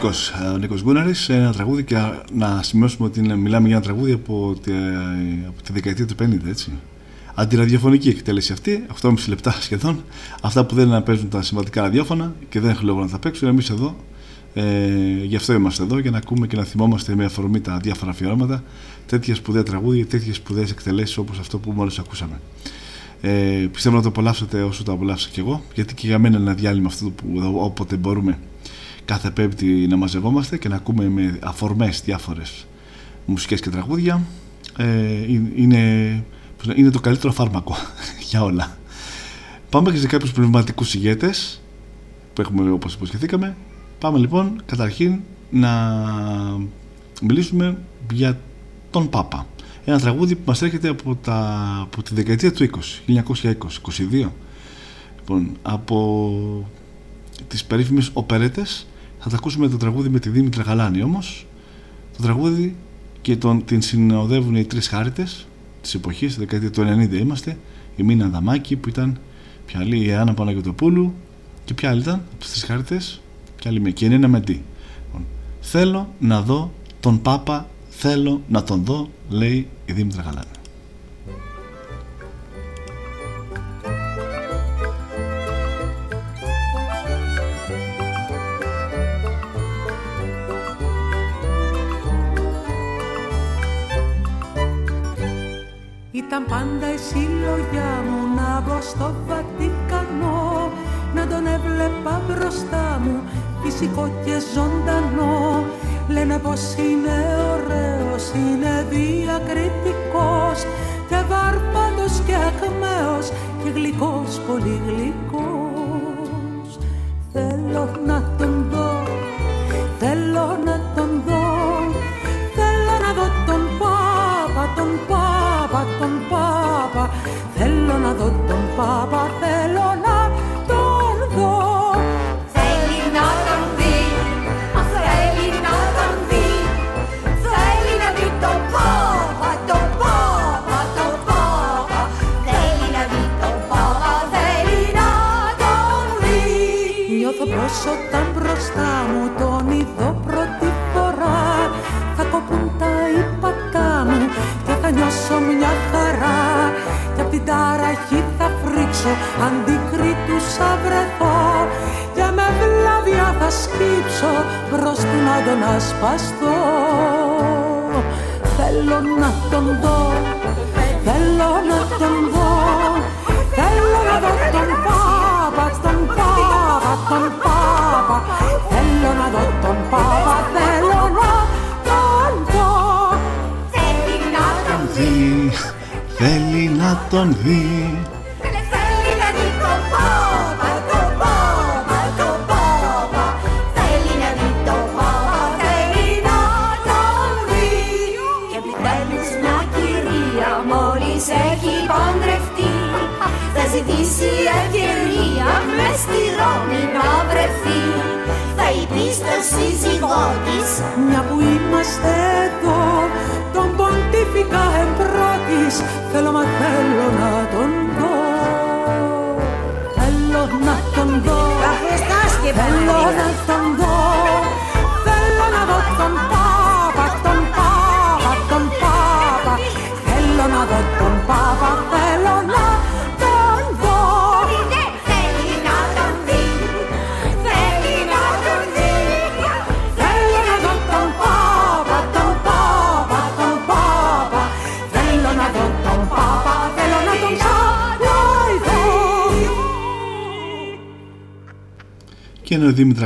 Νίκος, ε, ο Νίκος Γκούναρης, ένα τραγούδι και να σημειώσουμε ότι μιλάμε για ένα τραγούδι από τη, από τη δεκαετία του 50, έτσι. Αντιραδιοφωνική εκτέλεση αυτή, 8,5 λεπτά σχεδόν. Αυτά που δεν παίζουν τα συμβατικά ραδιόφωνα και δεν έχουν λόγο να τα παίξουν. Εμείς εδώ, ε, γι' αυτό είμαστε εδώ, για να ακούμε και να θυμόμαστε με αφορμή τα διάφορα αφιερώματα τέτοια σπουδαία τραγούδια, τέτοιες σπουδαίες εκτελέσεις όπως αυτό που μόλις ακούσαμε. Ε, πιστεύω να το απολαύσετε όσο το απολαύσα και εγώ, γιατί και για μένα είναι ένα διάλειμμα αυτό που όποτε μπορούμε κάθε Πέμπτη να μαζευόμαστε και να ακούμε με αφορμές διάφορες μουσικές και τραγούδια. Ε, είναι, είναι το καλύτερο φάρμακο για όλα. Πάμε και σε κάποιους πνευματικούς ηγέτες που έχουμε όπως υποσχεθήκαμε. Πάμε λοιπόν καταρχήν να μιλήσουμε για τον Πάπα. Ένα τραγούδι που μας έρχεται από, τα, από τη δεκαετία του 20, 1920, 22. Λοιπόν, από τις περίφημες οπερέτες θα τα ακούσουμε το τραγούδι με τη Δήμητρα Γαλάνη όμως. Το τραγούδι και τον, την συνοδεύουν οι τρεις χάριτες της εποχής, τη δεκαετία του 90 είμαστε. Η Μίνα Δαμάκη που ήταν ποια άλλη, η Άννα Παναγιωτοπούλου και ποια άλλη ήταν από τις τρεις χάριτες και άλλη με και είναι με τι. Λοιπόν, θέλω να δω τον Πάπα Θέλω να τον δω, λέει η Δήμητρα Γαλάνη. Ήταν πάντα η συλλογιά μου να μπω στο Βατικανό Να τον έβλεπα μπροστά μου φυσικό και ζωντανό Λένε πως είναι ωραίος, είναι διακριτικός και βάρπαντος και ακμαίος και γλυκός, πολύ γλυκός. Θέλω να τον δω, θέλω να τον δω,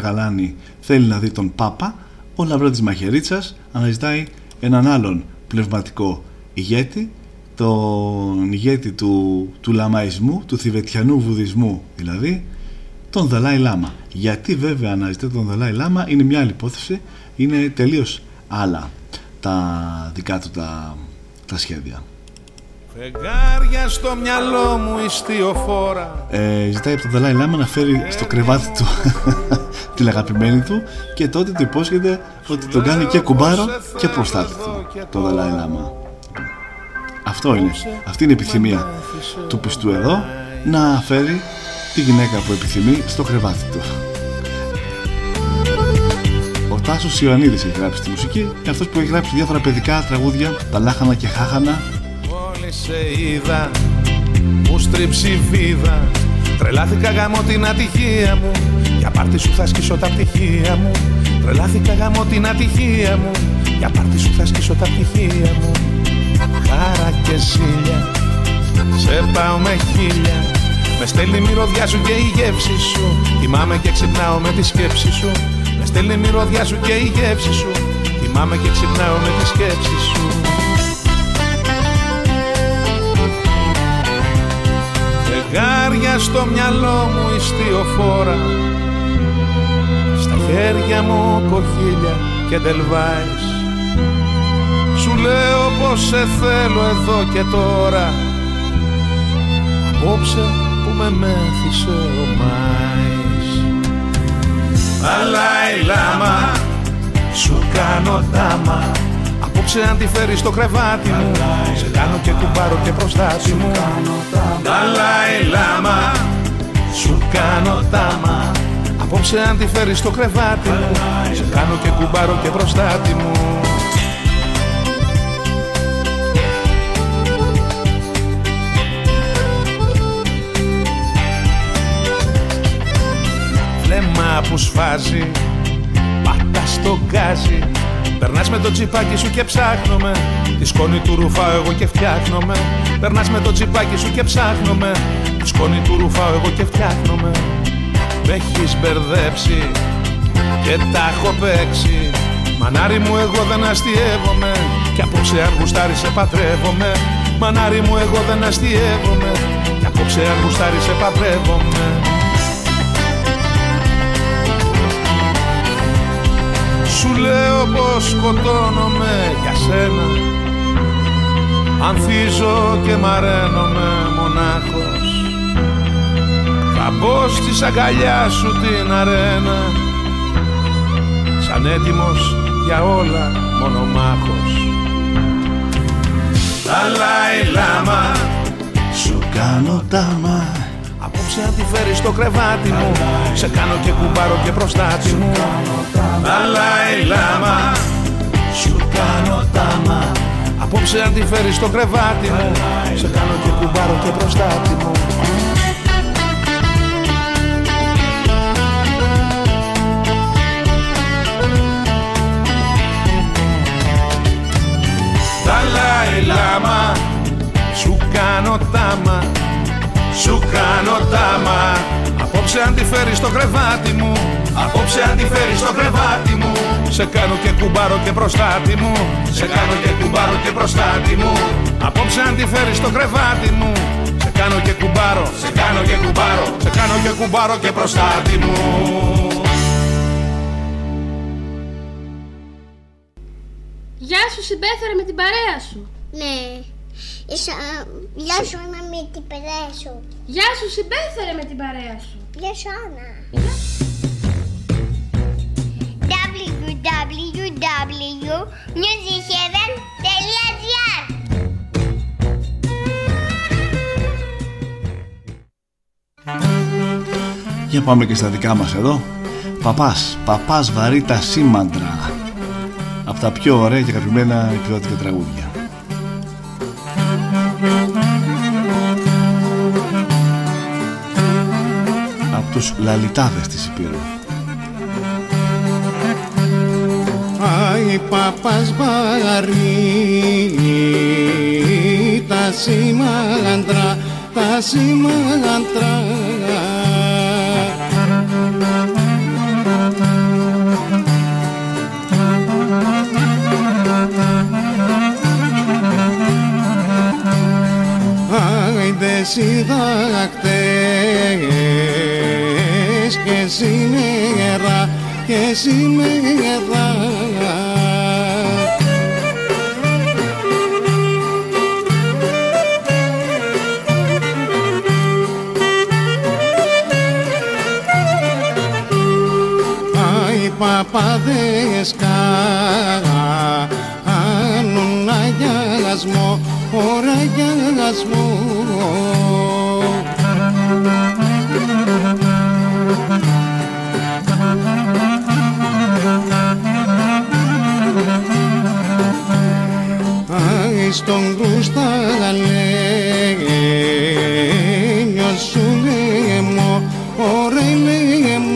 ενώ η Δήμητρα Γαλάνη θέλει να δει τον Πάπα, ο Λαβρότης Μαχαιρίτσας αναζητάει έναν άλλον πνευματικό ηγέτη, τον ηγέτη του, του Λαμαϊσμού, του Θιβετιανού Βουδισμού δηλαδή, τον Δαλάη Λάμα. Γιατί βέβαια αναζητάει τον Δαλάη Λάμα είναι μια άλλη υπόθεση, είναι τελείως άλλα τα δικά του τα, τα σχέδια. Φεγγάρια στο μυαλό μου ιστιοφόρα ε, Ζητάει από τον Δαλάη Λάμα να φέρει στο κρεβάτι του την αγαπημένη του και τότε του υπόσχεται ότι τον κάνει και κουμπάρο και προστάτη του το Δαλάη Λάμα. Αυτό είναι, αυτή είναι η επιθυμία του πιστού εδώ να φέρει τη γυναίκα που επιθυμεί στο κρεβάτι του. Τάσος Ιωαννίδης έχει γράψει τη μουσική και αυτός που έχει γράψει διάφορα παιδικά τραγούδια, τα λάχανα και χάχανα. Όλοι σε είδα, μου στρίψει βίδα Τρελάθηκα γάμω την ατυχία μου Για πάρτι σου θα σκίσω τα πτυχία μου. Τρελάθηκα γάμω την ατυχία μου. Για πάρτι σου θα σκίσω τα πτυχία μου. Χάρα και ζήλια Σε πάω με χίλια. Με στέλνει μυρωδιά σου και η γεύση σου. Θυμάμαι και ξυπνάω με τη σκέψη σου. Με στέλνει μυρωδιά σου και η γεύση σου. Θυμάμαι και ξυπνάω με τη σκέψη σου. Φεγγάρια στο μυαλό μου ιστιοφόρα. Στα χέρια μου κοχύλια και ντελβάις Σου λέω πως σε θέλω εδώ και τώρα. Απόψε που με μέθησε ο Μάης. Αλάι λάμα, σου κάνω τάμα. Απόψε αν τη φέρεις στο κρεβάτι μου. Σε κάνω και κουμπάρο και προστάτη μου. Δαλάι λάμα Σου κάνω τάμα Απόψε αν τη φέρεις στο κρεβάτι μου Σε κάνω και κουμπάρο και προστάτη μου. Βλέμμα που σφάζει Πατά στο γκάζι. Περνάς με το τσιπάκι σου και ψάχνομαι. Τη σκόνη του ρουφάω εγώ και φτιάχνομαι. Περνάς με το τσιπάκι σου και ψάχνομαι. Τη σκόνη του ρουφάω εγώ και φτιάχνομαι Με έχεις μπερδέψει και τα έχω παίξει. Μανάρι μου εγώ δεν αστειεύομαι Κι απόψε αν γουστάρει σε πατρεύομαι Μανάρι μου εγώ δεν αστειεύομαι Κι απόψε αν γουστάρει σε πατρεύομαι Σου λέω πως σκοτώνομαι για σένα. Ανθίζω και μαραίνομαι μονάχος Θα μπω στη αγκαλιά σου την αρένα. Σαν έτοιμος για όλα μονομάχος. Λαλάι λάμα Σου κάνω τάμα Απόψε αν τη φέρεις στο κρεβάτι μου. Σε κάνω και κουμπάρο και προστάτη μου. Λαλάι λάμα Σου κάνω τάμα Απόψε αν τη φέρεις στο κρεβάτι μου. Σε κάνω και κουμπάρο και προστάτη μου λάμα Σου κάνω τάμα Σου κάνω τάμα. Απόψε αν τη φέρεις στο κρεβάτι μου Απόψε αν τη φέρεις στο κρεβάτι μου. Σε κάνω και κουμπάρο και προστάτη μου Σε κάνω και κουμπάρο και προστάτη μου. Απόψε αν τη φέρεις στο κρεβάτι μου Σε κάνω και κουμπάρο Σε κάνω και κουμπάρο Σε κάνω και κουμπάρο και προστάτη μου. Γεια σου συμπέθερε με την παρέα σου. Ναι. Ίσα, γεια σου Άννα με την παρέα σου. Γεια σου συμπέθερε με την παρέα σου. Γεια σου Άννα. www.musicheaven.gr Για πάμε και στα δικά μας εδώ Παπάς, παπάς βαρύτα σήμαντρα Από τα πιο ωραία και αγαπημένα εκδοτικά τραγούδια Από τους λαλιτάδες της Υπήρου. Άι παπάς βαρύ τα σήμαντρα, τα σήμαντρα Άιντε συντακτές και σήμερα και σήμερα Άι παπάδες κάνουν γυαλιασμό, ώρα γυαλιασμό. Άι στον κρουσταλέ, ώρα μου.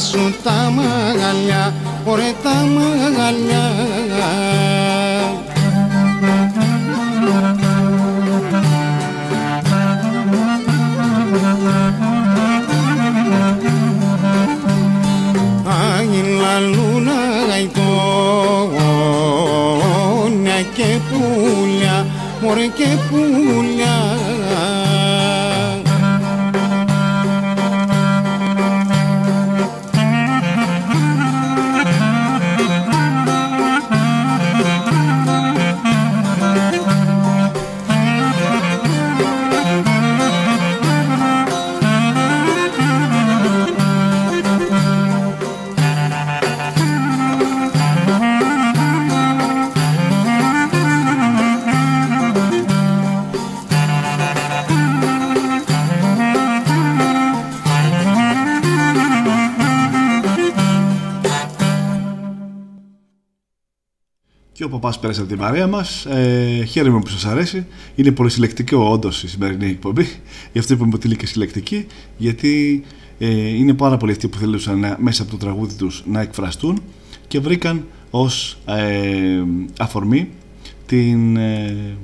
Σου τα μαγαλιά, ωραία τα μαγαλιά Και ο παπάς πέρασε από την παρέα μας. Ε, χαίρομαι που σας αρέσει. Είναι πολύ συλλεκτικό όντως η σημερινή εκπομπή. Γι' αυτό είπαμε ότι είναι και συλλεκτική. Γιατί ε, είναι πάρα πολλοί αυτοί που θέλουν να, μέσα από το τραγούδι τους να εκφραστούν και βρήκαν ως ε, αφορμή την ε,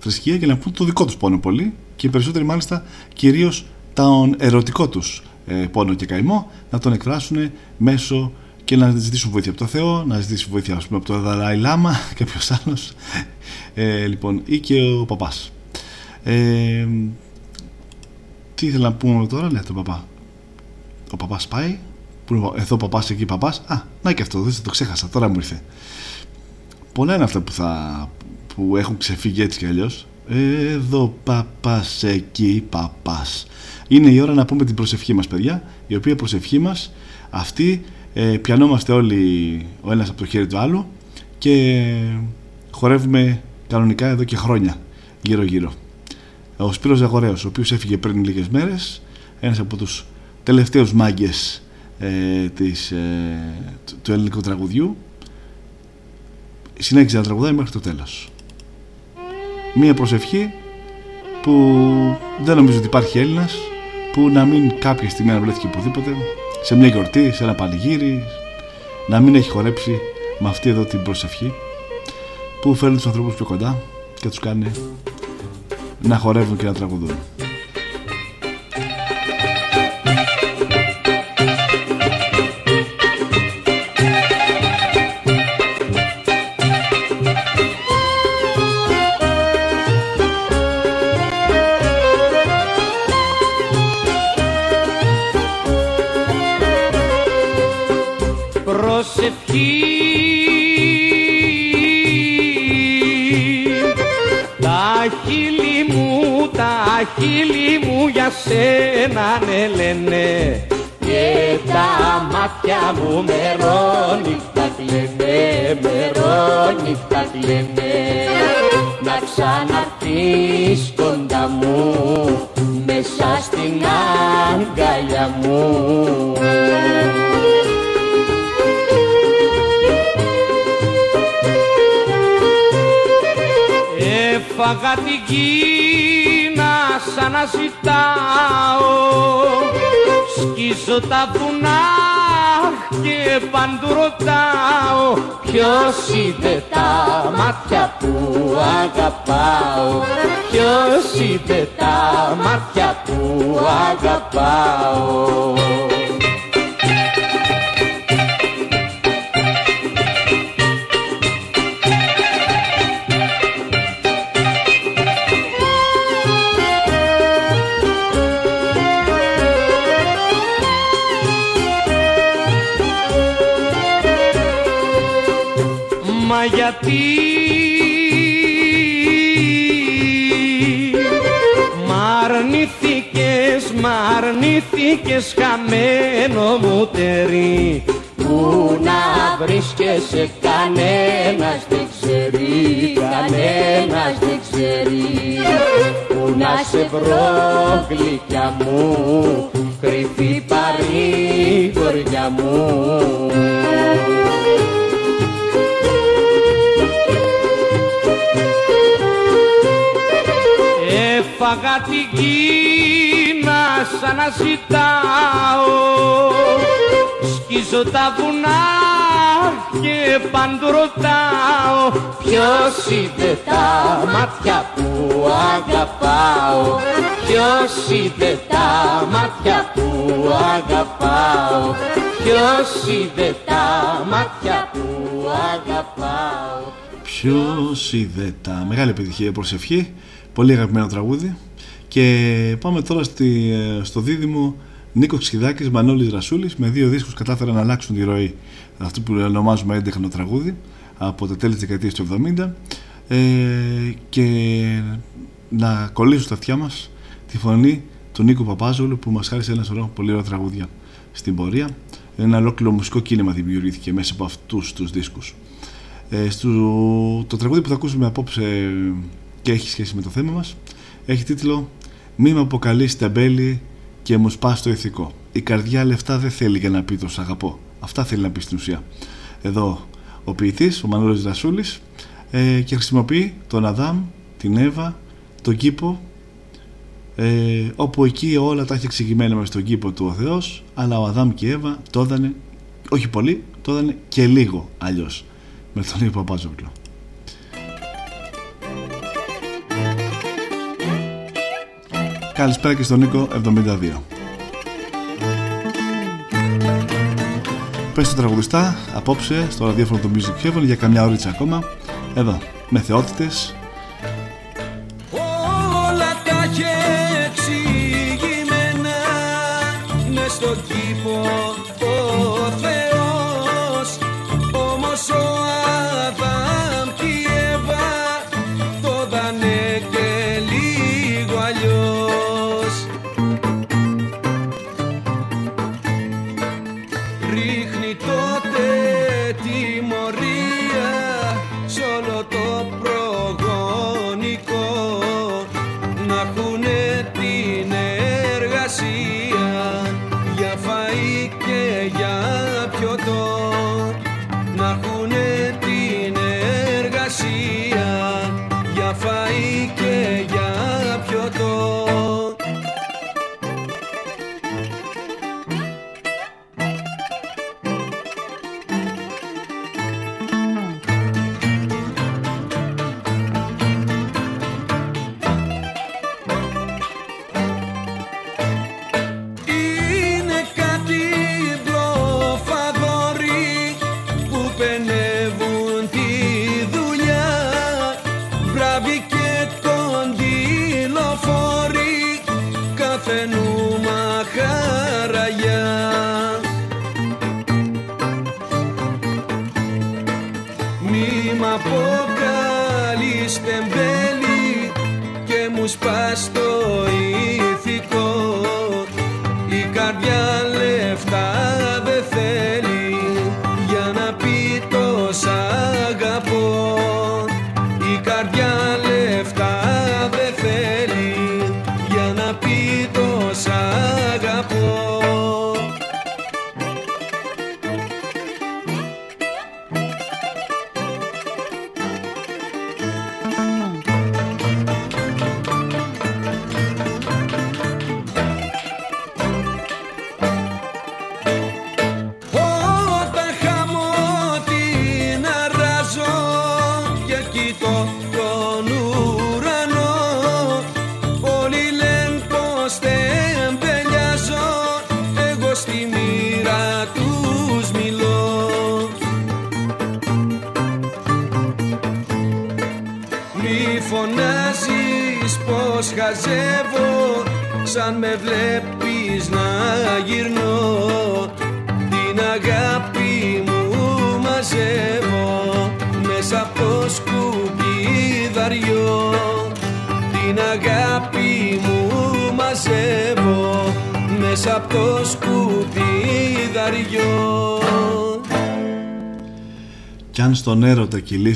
θρησκεία και να πούν το δικό τους πόνο πολύ και οι περισσότεροι μάλιστα κυρίως τον ερωτικό τους ε, πόνο και καημό να τον εκφράσουν μέσω και να ζητήσουν βοήθεια από το Θεό, να ζητήσουν βοήθεια ας πούμε, από το Δαλάη Λάμα, κάποιο άλλος. Ε, λοιπόν, ή και ο παπάς. Ε, τι ήθελα να πούμε τώρα, ναι, τον παπά. Ο παπάς πάει. Που, εδώ παπάς, εκεί παπάς. Α, να και αυτό, δεν το ξέχασα, τώρα μου ήρθε. Πολλά είναι αυτά που, θα, που έχουν ξεφύγει έτσι κι αλλιώς. Εδώ παπάς, εκεί παπάς. Είναι η ώρα να πούμε την προσευχή μας, παιδιά. Η οποία προσευχή μας αυτή ε, πιανόμαστε όλοι ο ένας από το χέρι του άλλου και χορεύουμε κανονικά εδώ και χρόνια γύρω γύρω. Ο Σπύρος Ζαγορέος, ο οποίος έφυγε πριν λίγες μέρες, ένας από τους τελευταίους μάγκες ε, της, ε, του, του ελληνικού τραγουδιού, συνέχισε να τραγουδάει μέχρι το τέλος. Μία προσευχή που δεν νομίζω ότι υπάρχει Έλληνας που να μην κάποια στιγμή να βρέθηκε οπουδήποτε σε μια γιορτή, σε ένα πανηγύρι, να μην έχει χορέψει με αυτή εδώ την προσευχή που φέρνει τους ανθρώπους πιο κοντά και τους κάνει να χορεύουν και να τραγουδούν. Τα χείλη μου, τα χείλη μου για σένα ναι λένε. Και τα μάτια μου μερόνυχτα κλαίνε, μερόνυχτα κλαίνε. Να ξαναρθείς κοντά μου μέσα στην αγκαλιά μου Έφαγα την Κίνα σαν να ζητάω. Σκίζω τα βουνά και παντού ρωτάω. Ποιος είναι τα μάτια που αγαπάω; Ποιος είναι τα μάτια που αγαπάω; Αρνηθήκες χαμένο μου τερί Πού να βρίσκεσαι κανένας δεν καλοκαίρι που να σε βρω γλυκιά μου κρυφή παρηγοριά μου. Έφαγα την Κίνα σαν να ζητάω σκίζω τα βουνά και παντού ρωτάω Ποιος είναι τα μάτια που αγαπάω. Ποιος είναι τα μάτια που αγαπάω. Ποιος είναι τα μάτια που αγαπάω. Ποιος είδε τα μεγάλη επιτυχία προσευχή. Πολύ αγαπημένο τραγούδι Και πάμε τώρα στη, στο δίδυμο Νίκος Ξηδάκης, Μανώλης Ρασούλης με δύο δίσκους κατάφεραν να αλλάξουν τη ροή. Αυτό που ονομάζουμε έντεχνο τραγούδι από τα τέλη της δεκαετίας του 70 ε, και να κολλήσουν στα αυτιά μας τη φωνή του Νίκου Παπάζολου που μας χάρισε ένα σωρό πολύ ωραία τραγούδια στην πορεία. Ένα ολόκληρο μουσικό κίνημα δημιουργήθηκε μέσα από αυτούς τους δίσκους. Ε, στο, το τραγούδι που θα ακούσουμε απόψε και έχει σχέση με το θέμα μας έχει τίτλο «Μη με αποκαλείς τεμπέλη και μου σπάς το ηθικό». Η καρδιά λεφτά δεν θέλει για να πει το σ' αγαπώ. Αυτά θέλει να πει στην ουσία. Εδώ ο ποιητής, ο Μανώλης Δασούλης ε, και χρησιμοποιεί τον Αδάμ, την Εύα, τον κήπο ε, όπου εκεί όλα τα έχει εξηγημένα μες στον κήπο του ο Θεός αλλά ο Αδάμ και η Εύα το έδανε όχι πολύ, το έδανε και λίγο αλλιώς με τον Νίκο Καλησπέρα και στον Νίκο 72. Πες το τραγουδιστά απόψε στο ραδιόφωνο του Music Heaven για καμιά ώριτσα ακόμα εδώ με θεότητες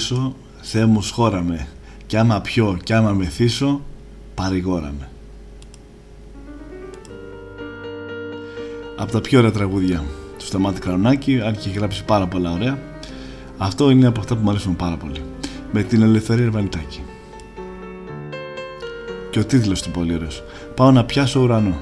Κι αν στον έρωτα κυλήσω Θεέ μου σχόραμε Κι άμα πιω κι άμα μεθύσω παρηγόραμε. Από τα πιο ωραία τραγούδια του Σταμάτη Κραουνάκη αν και έχει γράψει πάρα πολλά ωραία. Αυτό είναι από αυτά που μου αρέσουν πάρα πολύ. Με την Ελευθερία Ερβανιτάκη και ο τίτλος του πολύ ωραίος. Πάω να πιάσω ουρανό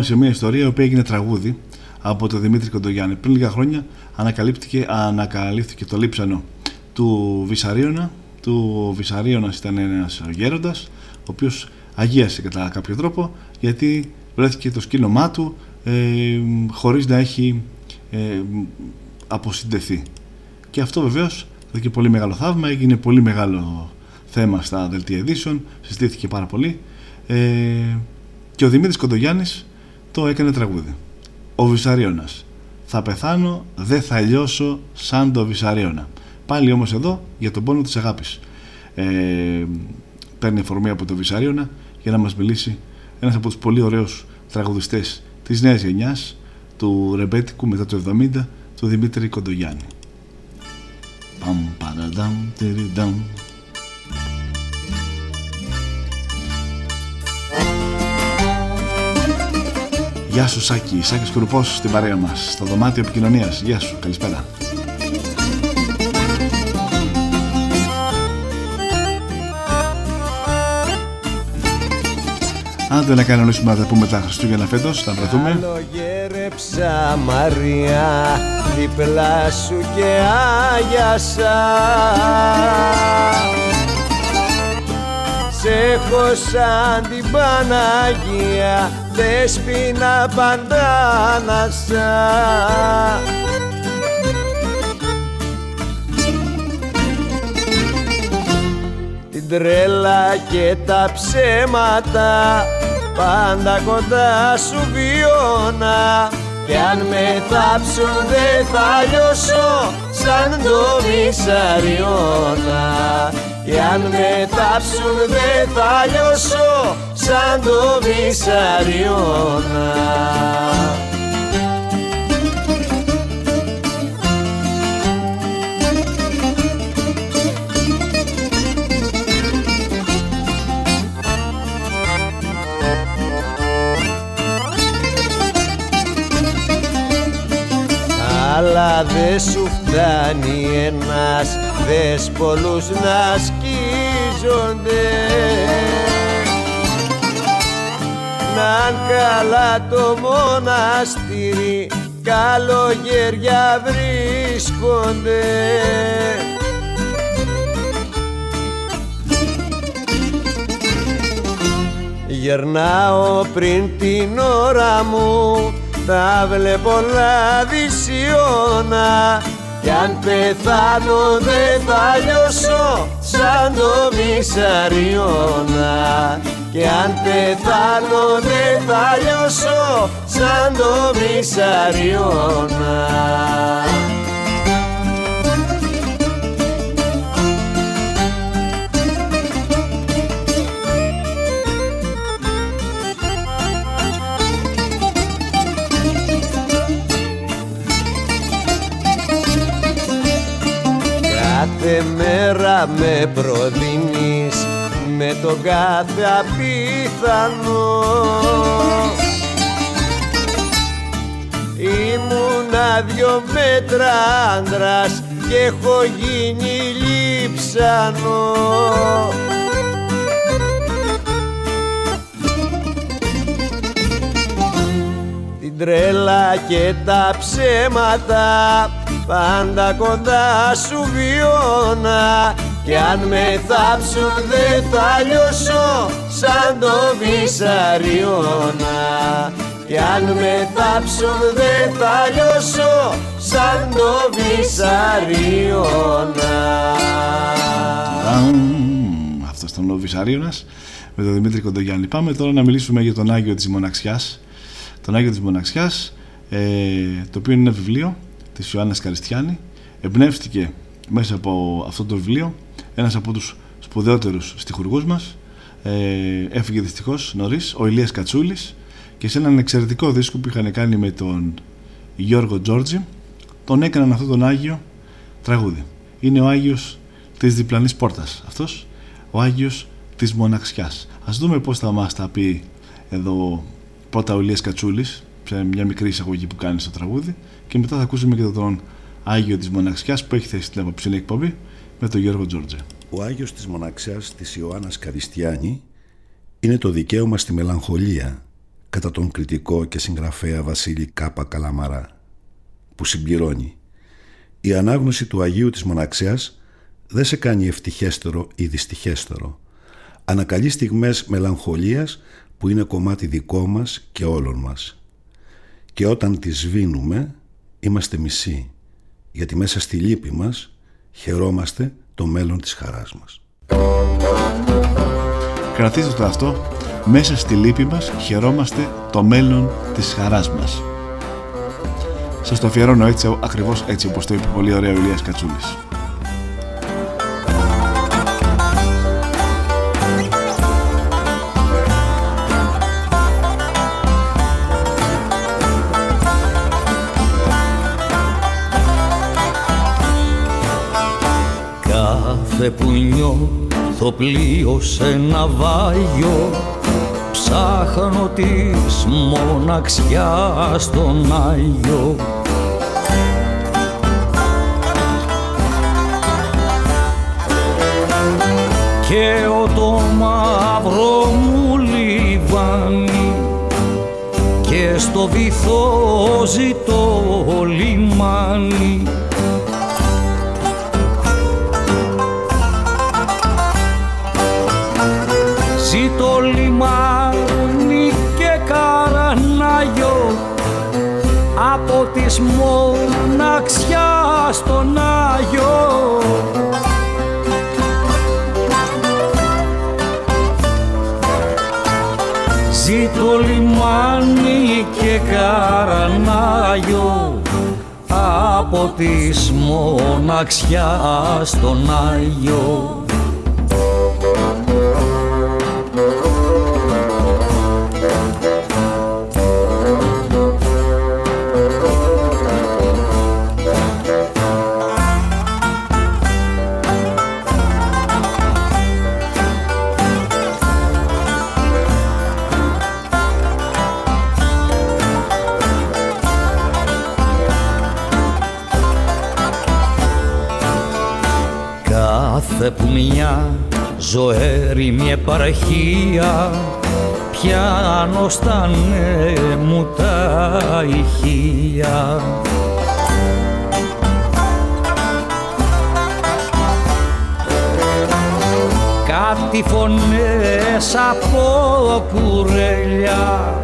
πάμε σε μια ιστορία η οποία έγινε τραγούδι από τον Δημήτρη Κοντογιάννη. Πριν λίγα χρόνια ανακαλύφθηκε, ανακαλύφθηκε το λείψανο του Βυσαρίωνα. Του Βυσαρίωνας ήταν ένας γέροντας, ο οποίος αγίασε κατά κάποιο τρόπο γιατί βρέθηκε το σκήνομά του ε, χωρίς να έχει ε, αποσυντεθεί. Και αυτό βεβαίως και πολύ μεγάλο θαύμα, έγινε πολύ μεγάλο θέμα στα δελτία ειδήσεων, συζητήθηκε πάρα πολύ. Ε, και ο Δημήτρης Κοντογιάννης το έκανε τραγούδι. Ο Βυσαρίωνας. Θα πεθάνω, δεν θα λιώσω σαν το Βυσαρίωνα. Πάλι όμως εδώ για τον πόνο της αγάπης. Ε, παίρνει εφορμή από το Βυσαρίωνα για να μας μιλήσει ένας από τους πολύ ωραίους τραγουδιστές της νέας γενιάς του Ρεμπέτικου μετά το 70 του Δημήτρη Κοντογιάννη. Παμ, παρανταμ, τυρινταμ. Γεια σου Σάκη, Σάκης Σκουρουπός στην παρέα μας, στο δωμάτιο επικοινωνίας. Γεια σου, καλησπέρα. Αν δεν έκανε όλοι να τα πούμε τα Χριστούγεννα φέτος, θα βρεθούμε. Καλογέρεψα Μαρία, δίπλα σου και άγιασα Σε έχω σαν την Παναγία, δέσποινα παντάνασα Την τρέλα και τα ψέματα πάντα κοντά σου βιώνα. Κι αν με θάψουν δεν θα λιώσω σαν το μισαριώνα κι αν με θάψουν δεν θα λιώσω σαν το μισαριώνα αλλά δε σου φτάνει ένας δες πολλούς να σκίζονται να καλά το μοναστήρι καλογέρια βρίσκονται. Γερνάω πριν την ώρα μου τα βλέπω λαδισιώνα κι αν πεθάνω δεν θα λιώσω σαν το μισαριώνα κι αν πεθάνω δεν θα λιώσω σαν το μισαριώνα. Κάθε μέρα με προδίνεις με τον κάθε απίθανο. Ήμουνα δυο μέτρα άντρας και έχω γίνει λείψανο. Την τρέλα και τα ψέματα πάντα κοντά σου βιώνα κι αν με θάψουν δεν θα λιώσω σαν το βυσαριώνα κι αν με θάψουν δεν θα λιώσω σαν το βυσαριώνα Αυτός ήταν ο Βυσαρίωνας με τον Δημήτρη Κοντογιάννη. Πάμε τώρα να μιλήσουμε για τον Άγιο της Μοναξιάς. Τον Άγιο της Μοναξιάς, ε, το οποίο είναι ένα βιβλίο της Ιωάννας Καριστιάνη. Εμπνεύστηκε μέσα από αυτό το βιβλίο ένας από τους σπουδαιότερους στιχουργούς μας. Ε, έφυγε δυστυχώς νωρίς, ο Ηλίας Κατσούλης και σε έναν εξαιρετικό δίσκο που είχαν κάνει με τον Γιώργο Τζόρτζι τον έκαναν αυτόν τον Άγιο τραγούδι. Είναι ο Άγιος της διπλανής πόρτας αυτός, ο Άγιος της μοναξιάς. Ας δούμε πώς θα μας τα πει εδώ πρώτα ο Ηλίας Κατσούλης σε μια μικρή εισαγωγή που κάνει στο τραγούδι και μετά θα ακούσουμε και τον Άγιο της Μοναξιάς που έχει θέσει την απόψινή εκπομπή με τον Γιώργο Τζόρτζε. Ο Άγιος της Μοναξιάς της Ιωάννας Καριστιάνη είναι το δικαίωμα στη μελαγχολία κατά τον κριτικό και συγγραφέα Βασίλη Κάπα Καλαμαρά που συμπληρώνει «Η ανάγνωση του Αγίου της Μοναξιάς δεν σε κάνει ευτυχέστερο ή δυστυχέστερο. Ανακαλεί στιγμές μελαγχολίας που είναι κομμάτι δικό μας και όλων μας. Και όταν τις σβήνουμε είμαστε μισοί, γιατί μέσα στη λύπη μας χαιρόμαστε το μέλλον της χαράς μας. Κρατήστε το αυτό, μέσα στη λύπη μας χαιρόμαστε το μέλλον της χαράς μας. Σας το αφιερώνω έτσι, ακριβώς έτσι όπως το είπε πολύ ωραία ο Ηλίας Κατσούλης. Κάθε που νιώθω πλοίο σε ναυάγιο ψάχνω της μοναξιάς στον Άγιο. Και το μαύρο μου λιβάνι και στο βυθό ζητώ λιμάνι από της μοναξιάς στον Άγιο. Ζήτω λιμάνι και καρανάγιο από της μοναξιάς στον Άγιο μια ζωέρη μια επαρχία. Πιάνω στα μου τα ηχεία. Κάτι φωνές από κουρέλια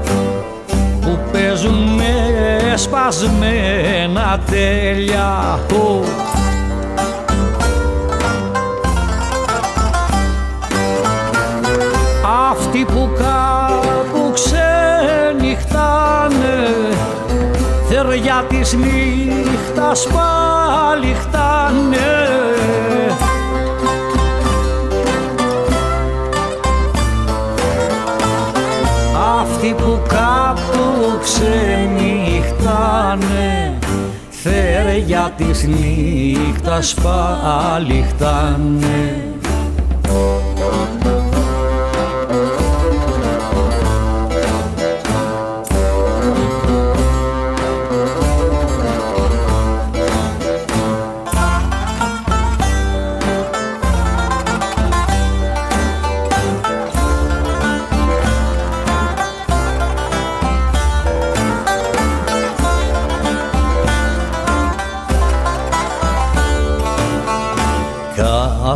που παίζουν με σπασμένα τέλεια που κάπου ξενυχτάνε. Θεριά της νύχτας πάλι χτάνε. Αυτοί που κάπου ξενυχτάνε θεριά της νύχτας πάλι χτάνε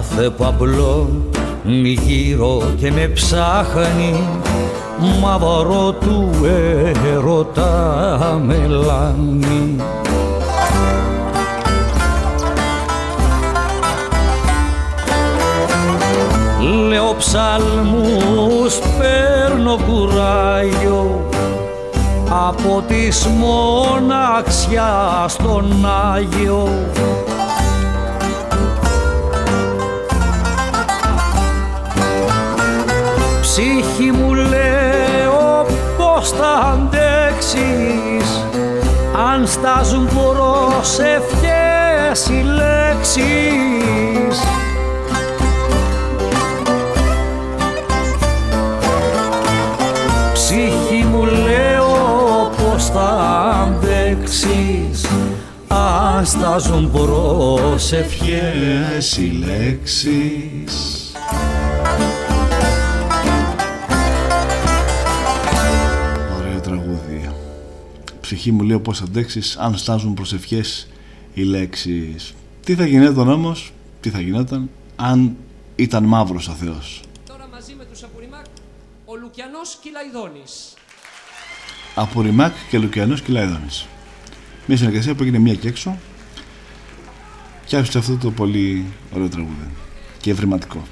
κάθε που απλό γύρω και με ψάχνει. Μαύρο του έρωτα μελάνι. Λέω ψαλμούς, παίρνω κουράγιο από της μοναξιάς τον Άγιο ψύχη μου λέω πως θα αντέξεις; Αν στάζουν προσευχές οι λέξεις. Ψύχη μου λέω πως θα αντέξεις; Αν στάζουν προσευχές οι λέξεις ψυχή μου λέει πώς αντέξεις αν στάζουν προσευχές οι λέξεις. Τι θα γινόταν όμως, τι θα γινόταν αν ήταν μαύρος ο Θεός. Τώρα μαζί με τους Απουριμάκ, ο Λουκιανός Κυλαϊδόνης. Απουριμάκ και Λουκιανός Κυλαϊδόνης. Μια συνεργασία που έγινε μία και έξω και άφησε αυτό το πολύ ωραίο τραγούδι και ευρηματικό.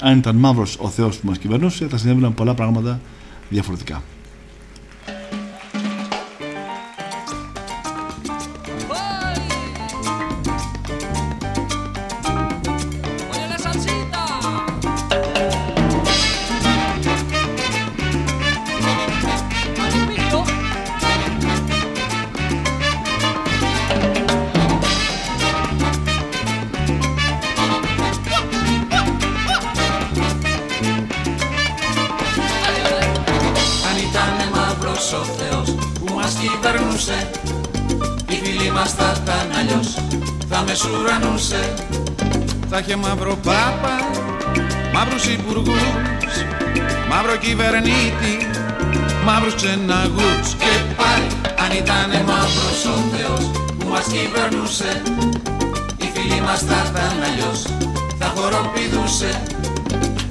Αν ήταν μαύρος ο Θεός που μας κυβερνούσε θα συνέβαιναν πολλά πράγματα διαφορετικά. Μαύρους ξεναγούς Και πάλι αν ήτανε μαύρος ο Θεός Που μας κυβερνούσε Οι φίλοι μας θα ήταν αλλιώς Θα χοροπηδούσε.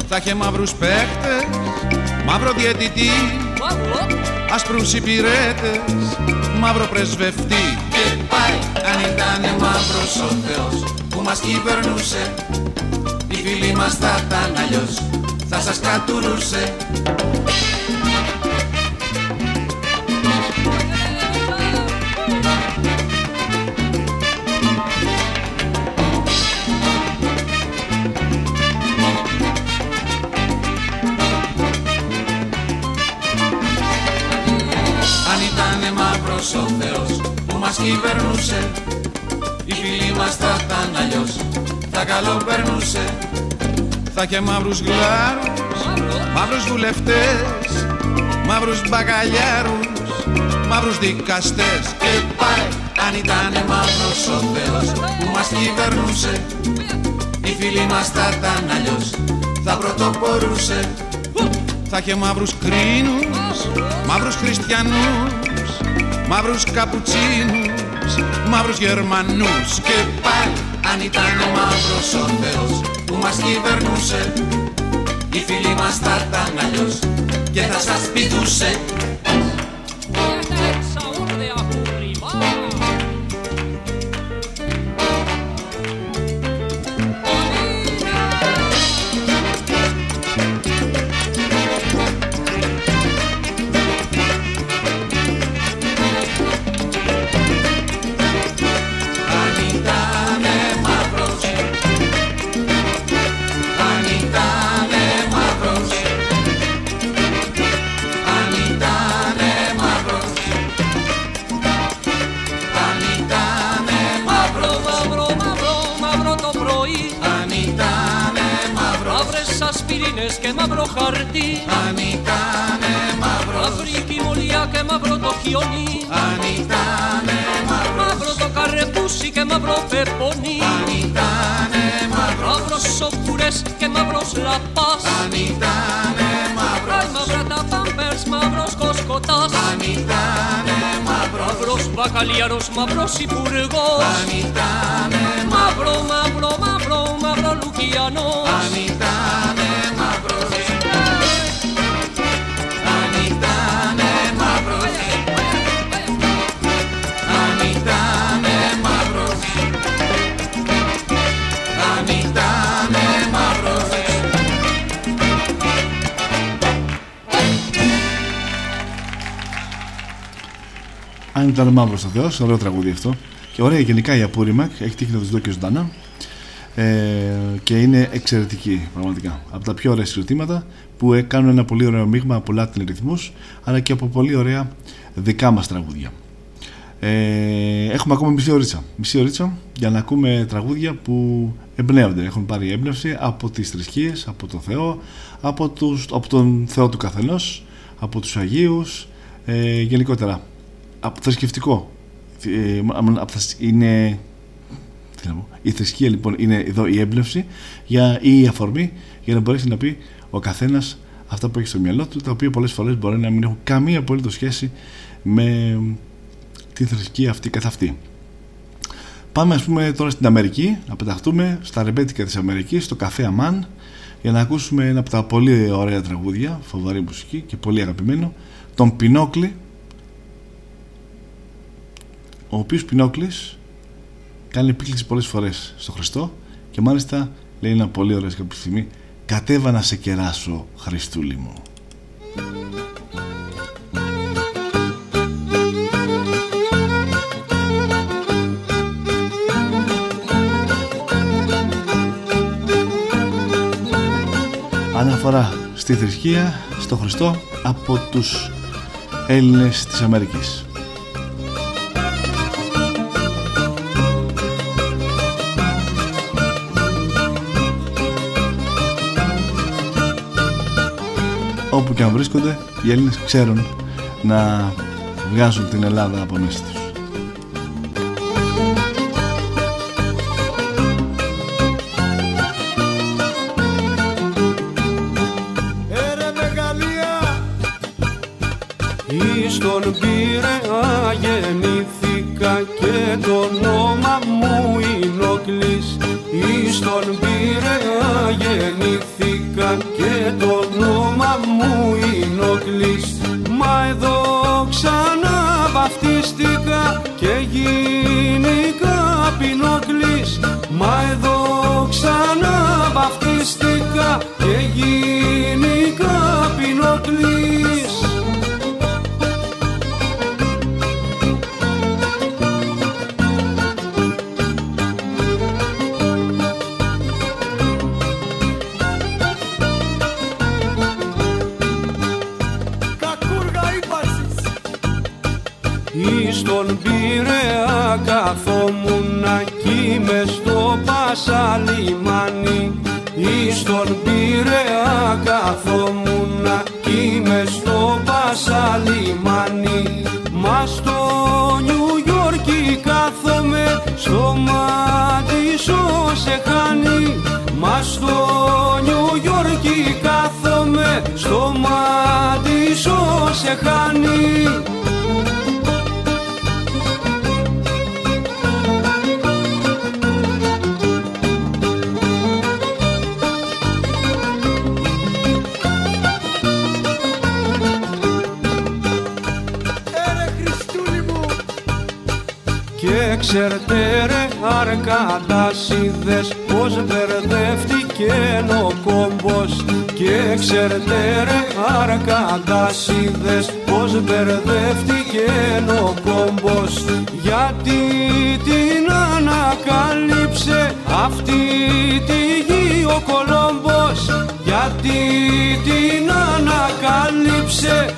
Θα είχε μαύρους παίχτες Μαύρο διαιτητή Ασπρούς υπηρέτες Μαύρο πρεσβευτή. Και πάει αν ήτανε μαύρος ο Θεός Που μας κυβερνούσε Οι φίλοι μας θα ήταν αλλιώς Θα σας κατουρούσε φίλοι μας θα ήταν αλλιώς. Θα καλοπερνούσε Θα είχε μαύρους γλάρους Μαύρους βουλευτές Μαύρους μπακαλιάρους Μαύρους δικαστές. Και πάει αν ήτανε μαύρος ο Θεός που μας κυβερνούσε Οι φίλοι μας θα ήταν αλλιώς. Θα πρωτοπορούσε. Θα είχε μαύρους κρίνους Μαύρους χριστιανούς Μαύρους καπουτσίνους Μαύρους Γερμανούς. Και πάλι αν ήτανε μαύρος ο Θεός που μας κυβερνούσε Οι φίλοι μας θα ήταν αλλιώς και θα σας πηδούσε καρεπούσι και μαύρος. Πεπονί Αν ήτανε μαύρος Μαύρος σοκούρες και μαύρος λαπάς. Αν ήτανε μαύρος. Άι μαύρα τα πάμπερς, μαύρος κοσκοτάς. Αν ήτανε μαύρος. Μαύρος μπακαλιάρος, μαύρος υπουργός. Αν ήτανε Μαύρο, μαύρο, μαύρο, μαύρο λουκιανός. Αν ήτανε Αν ήταν μαύρος ο Θεός, ωραίο τραγούδι αυτό. Και ωραία γενικά η Απούρημακ έχει τύχει να τους δω και ζωντανά. Ε, και είναι εξαιρετική πραγματικά. Από τα πιο ωραία συγκροτήματα που ε, κάνουν ένα πολύ ωραίο μείγμα από Latin ρυθμούς αλλά και από πολύ ωραία δικά μας τραγούδια. Ε, έχουμε ακόμα μισή ωρίτσα. Μισή ωρίτσα για να ακούμε τραγούδια που εμπνέονται, έχουν πάρει έμπνευση από τις θρησκείες, από τον Θεό, από, τους, από τον Θεό του καθενός, από τους Αγίους, ε, γενικότερα. Από θρησκευτικό. Ε, από τα- είναι τι να πω, η θρησκεία λοιπόν είναι εδώ η έμπνευση για, ή η αφορμή για να μπορέσει να πει ο καθένας αυτά που έχει στο μυαλό του, τα οποία πολλές φορές μπορεί να μην έχουν καμία απολύτως σχέση με τη θρησκεία αυτή καθ' αυτή. Πάμε ας πούμε τώρα στην Αμερική, να πεταχτούμε στα ρεμπέτικα της Αμερικής, στο καφέ Αμάν, για να ακούσουμε ένα από τα πολύ ωραία τραγούδια, φοβερή μουσική και πολύ αγαπημένο, τον Πινόκλη, ο οποίος Πινόκλης κάνει επίκληση πολλές φορές στο Χριστό και μάλιστα λέει ένα πολύ ωραίο κάποια στιγμή «Κατέβα να σε κεράσω, Χριστούλη μου». Αναφορά στη θρησκεία, στο Χριστό από τους Έλληνες της Αμερικής. Όπου και αν βρίσκονται οι Έλληνες ξέρουν να βγάζουν την Ελλάδα από μέσα τους. Είναι ο Κλής. Μα εδώ ξανά βαφτίστηκα και γίνηκα πινόκλης. Μα εδώ ξανά βαφτίστηκα και γίνηκα στον Πειραιά καθόμουν εκεί μες στο Πάσα λιμάνι μα στο Νιου Γιόρκι κάθομαι στο Μαντισό σε χάνει. Μα στο Νιου Γιόρκι κάθομαι στο Μαντισό σε χάνει Ξέρετε ρε αρκαντάσιδες πως μπερδεύτηκε ο κόμπος. Και ξέρετε ρε αρκαντάσιδες πως μπερδεύτηκε ο κόμπος. Γιατί την ανακάλυψε αυτή τη γη ο Κολόμπος. Γιατί την ανακάλυψε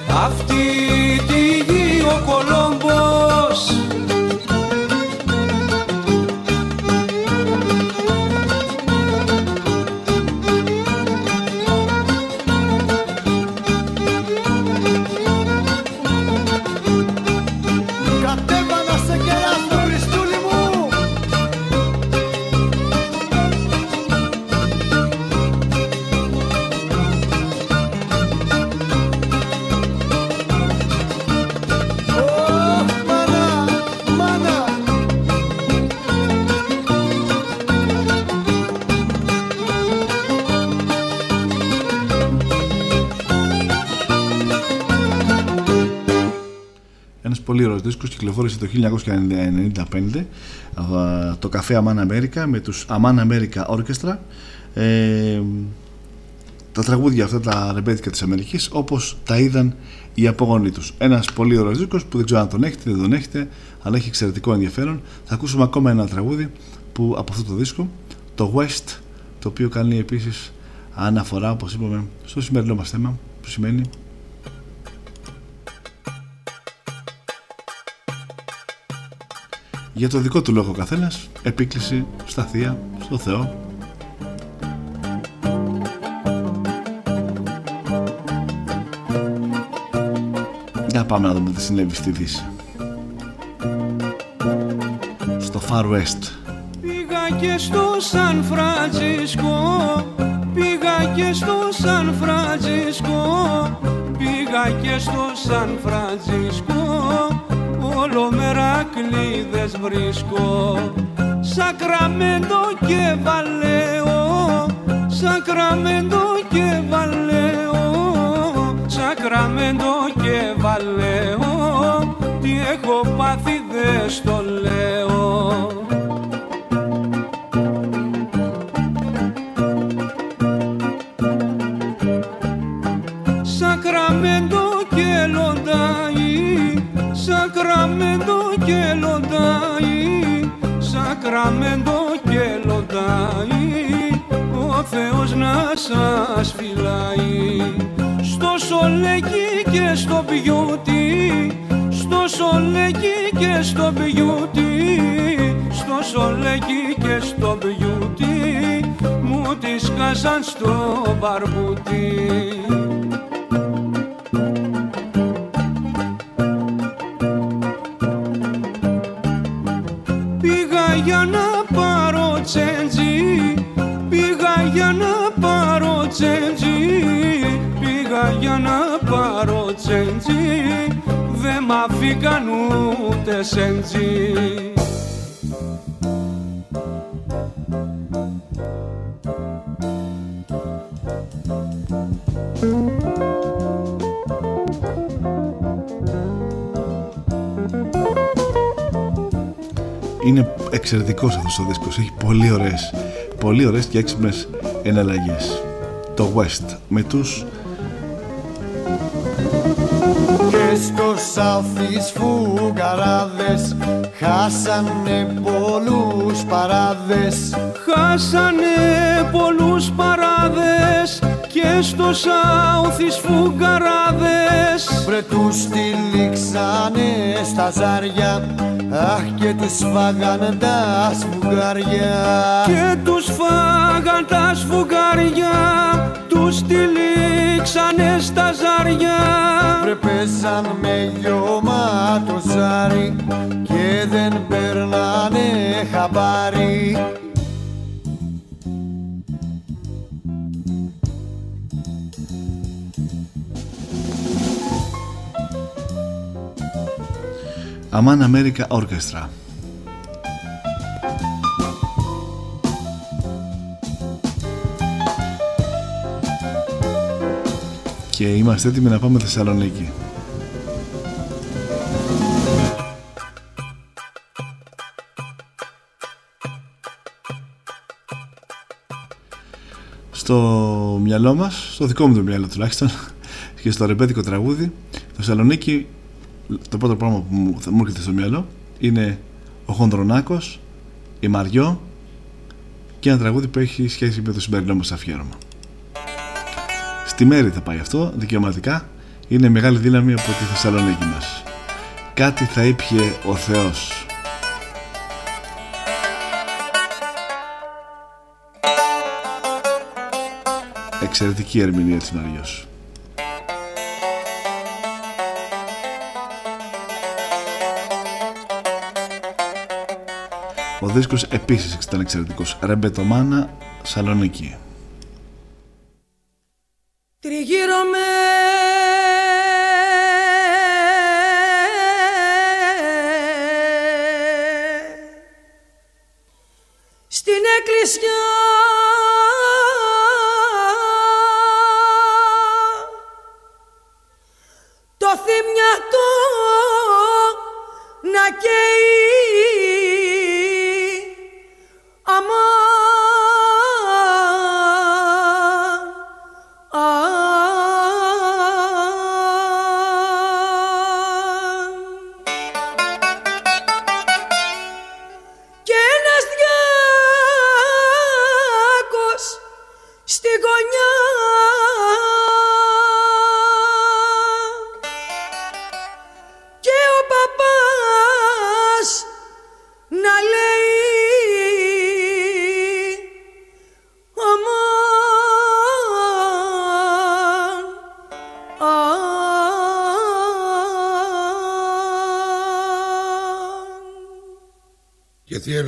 ωραίος δίσκος κυκλοφόρησε το 1995 το καφέ Aman America με τους Aman America Orchestra. Ε, τα τραγούδια αυτά τα ρεμπέτικα της Αμερικής όπως τα είδαν οι απόγονοί τους. Ένας πολύ ωραίος δίσκος που δεν ξέρω αν τον έχετε δεν τον έχετε αλλά έχει εξαιρετικό ενδιαφέρον. Θα ακούσουμε ακόμα ένα τραγούδι που, από αυτό το δίσκο το West το οποίο κάνει επίσης αναφορά όπως είπαμε στο σημερινό μας θέμα που σημαίνει για το δικό του λόγο ο καθένας επίκληση στα Θεία, στο Θεό. Για πάμε να δούμε τι συνέβη στη Δύση. Στο Far West. Πήγα και στο Σαν Φραντζίσκο Πήγα και στο Σαν Φραντζίσκο Πήγα και στο Σαν Φραντζίσκο όλο μερακλείδες βρίσκω Σακραμέντο και Βαλέο Σακραμέντο και Βαλέο Σακραμέντο και Βαλέο Τι έχω πάθει δε στο λέω και στο Πιούτι Στο Σολέκι και στο Πιούτι Στο Σολέκι και στο Πιούτι Μου τη σκάσαν στο μπαρμπούτι μ' αφήκαν ούτες σέντζι Είναι εξαιρετικός αυτός ο δίσκος. Έχει πολύ ωραίες, πολύ ωραίες και έξυπνες εναλλαγές. Το West με τους στο South φουγγαράδες. Χάσανε πολλούς παράδες. Χάσανε πολλούς παράδες και στο South φουγγαράδες. Βρε τους τυλίξανε στα ζάρια Αχ και τους φάγαν τα σφουγγαριά Και τους φάγαν τα σφουγγαριά Τους τυλίξανε στα ζάρια Βρε πέσαν με λιώμα το ζάρι Και δεν περνάνε χαμπάρι Aman America Orchestra. Και είμαστε έτοιμοι να πάμε Θεσσαλονίκη. Στο μυαλό μας, στο δικό μου το μυαλό τουλάχιστον, και στο ρεμπέτικο τραγούδι, το Θεσσαλονίκη το πρώτο πράγμα που μου, θα μου έρχεται στο μυαλό είναι ο Χονδρονάκος, η Μαριό και ένα τραγούδι που έχει σχέση με το σημερινό μας αφιέρωμα. Στη μέρη θα πάει αυτό, δικαιωματικά, είναι μεγάλη δύναμη από τη Θεσσαλονίκη μας. Κάτι θα ήπιε ο Θεός. Εξαιρετική ερμηνεία της Μαριός. Ο δίσκος επίσης ήταν εξαιρετικός. Ρεμπετομάνα, Σαλονίκη. Τριγύρω με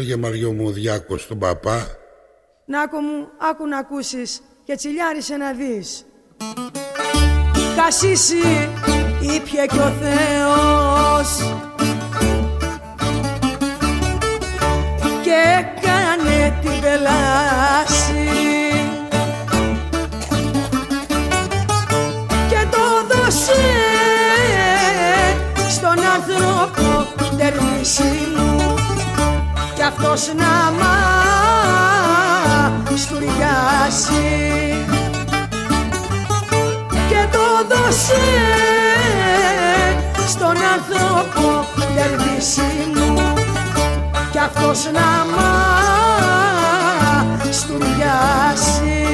έλεγε Μαριό μου ο Διάκος στον παπά. Νάκο μου, άκου να ακούσεις και τσιλιάρισε να δεις. Κασίσι ήπια κι ο Θεός και έκανε την πελάση αυτός να μαστουριάσει και το δώσε στον άνθρωπο κερδίσει μου. Κι αυτός να μαστουριάσει Δώσ'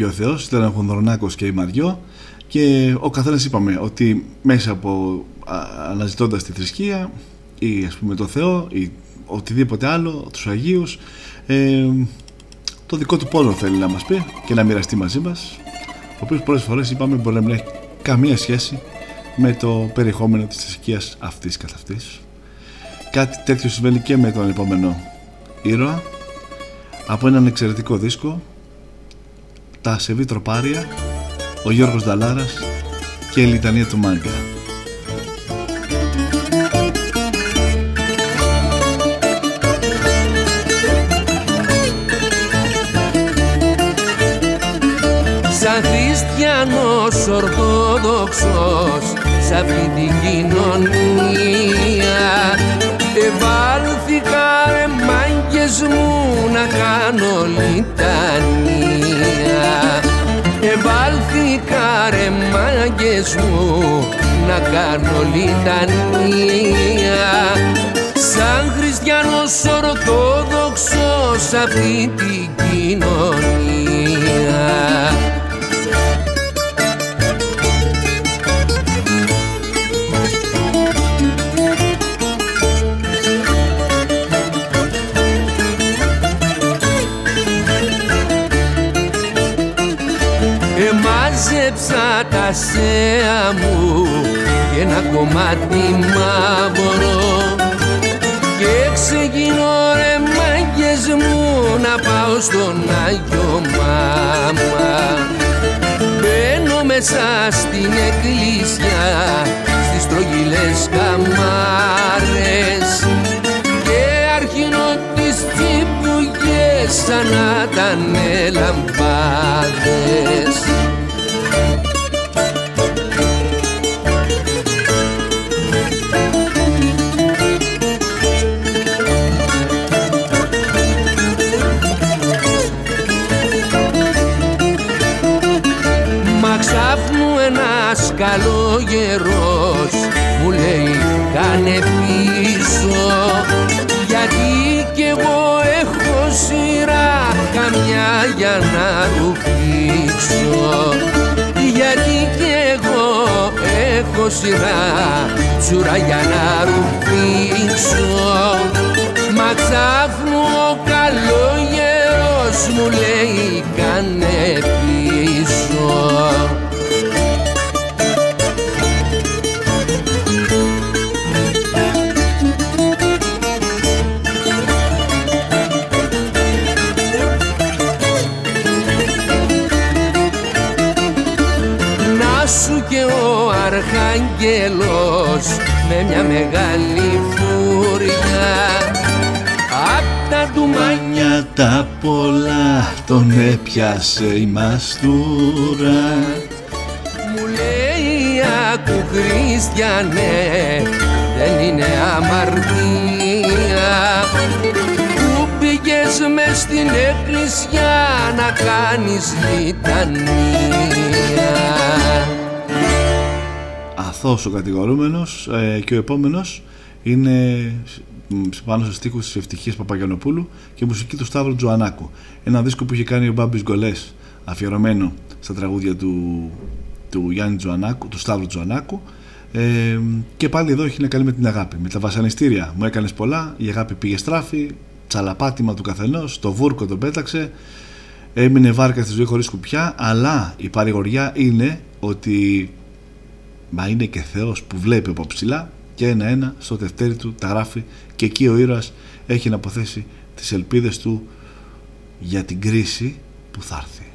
Κάτι θα είπε ο Θεός, ήταν ο Χονδρονάκος και η Μαριό και ο καθένας είπαμε ότι μέσα από α, αναζητώντας τη θρησκεία ή ας πούμε το Θεό ή οτιδήποτε άλλο, τους Αγίους ε, το δικό του πόνο θέλει να μας πει και να μοιραστεί μαζί μας ο οποίος πολλές φορές είπαμε μπορεί να μην έχει καμία σχέση με το περιεχόμενο της θρησκείας αυτής καθ' αυτής. Κάτι τέτοιο συμβαίνει και με τον επόμενο ήρωα από έναν εξαιρετικό δίσκο τα Σεβί Τροπάρια ο Γιώργος Δαλάρας και η Λιτανία του Μάγκα. Σαν χριστιανός ορθόδοξος Σ' αυτή την κοινωνία Εβάλθηκα ρε μάγκες μου να κάνω λιτανία Εβάλθηκα ρε μάγκες μου να κάνω λιτανία. Σαν χριστιανός ορθόδοξος σ' αυτή την κοινωνία Εμάζεψα τα σέα μου και ένα κομμάτι μαύρο. Και ξεκινώ ρε μάγκες μου να πάω στον Άγιο Μάμα. Μπαίνω μέσα στην εκκλησιά στις τρογγυλές καμάρες. Και αρχινώ τις τσιπουγιές σαν να ήταν λαμπάδες καλόγερος μου λέει κάνε πίσω. Γιατί κι εγώ έχω σειρά καμιά για να ρουφήξω γιατί κι εγώ έχω σειρά τσούρα για να ρουφήξω Μα ξάφνου ο καλόγερος μου λέει κάνε πίσω μια μεγάλη φούρια Απ' τα του Μάνια τα πολλά τον έπιασε η μαστούρα. Μου λέει άκου Χριστιανέ δεν είναι αμαρτία Που πήγες πας μες στην εκκλησιά να κάνεις λιτανία Αθώος ο κατηγορούμενος ε, και ο επόμενος είναι πάνω στους στίχους της Ευτυχίας Παπαγιανοπούλου και μουσική του Σταύρου Τζοανάκου ένα δίσκο που είχε κάνει ο Μπάμπης Γκολές αφιερωμένο στα τραγούδια του, του Γιάννη Τζοανάκου, του Σταύρου Τζοανάκου ε, και πάλι εδώ έχει να κάνει με την αγάπη. Με τα βασανιστήρια μου έκανες πολλά, η αγάπη πήγε στράφη, τσαλαπάτημα του καθενός, το βούρκο τον πέταξε, έμεινε βάρκα στη ζωή χωρίς κουπιά. Αλλά η παρηγοριά είναι ότι μα είναι και Θεός που βλέπει από ψηλά και ένα-ένα στο τευτέρι του τα γράφει και εκεί ο ήρωας έχει να αποθέσει τις ελπίδες του για την κρίση που θα έρθει.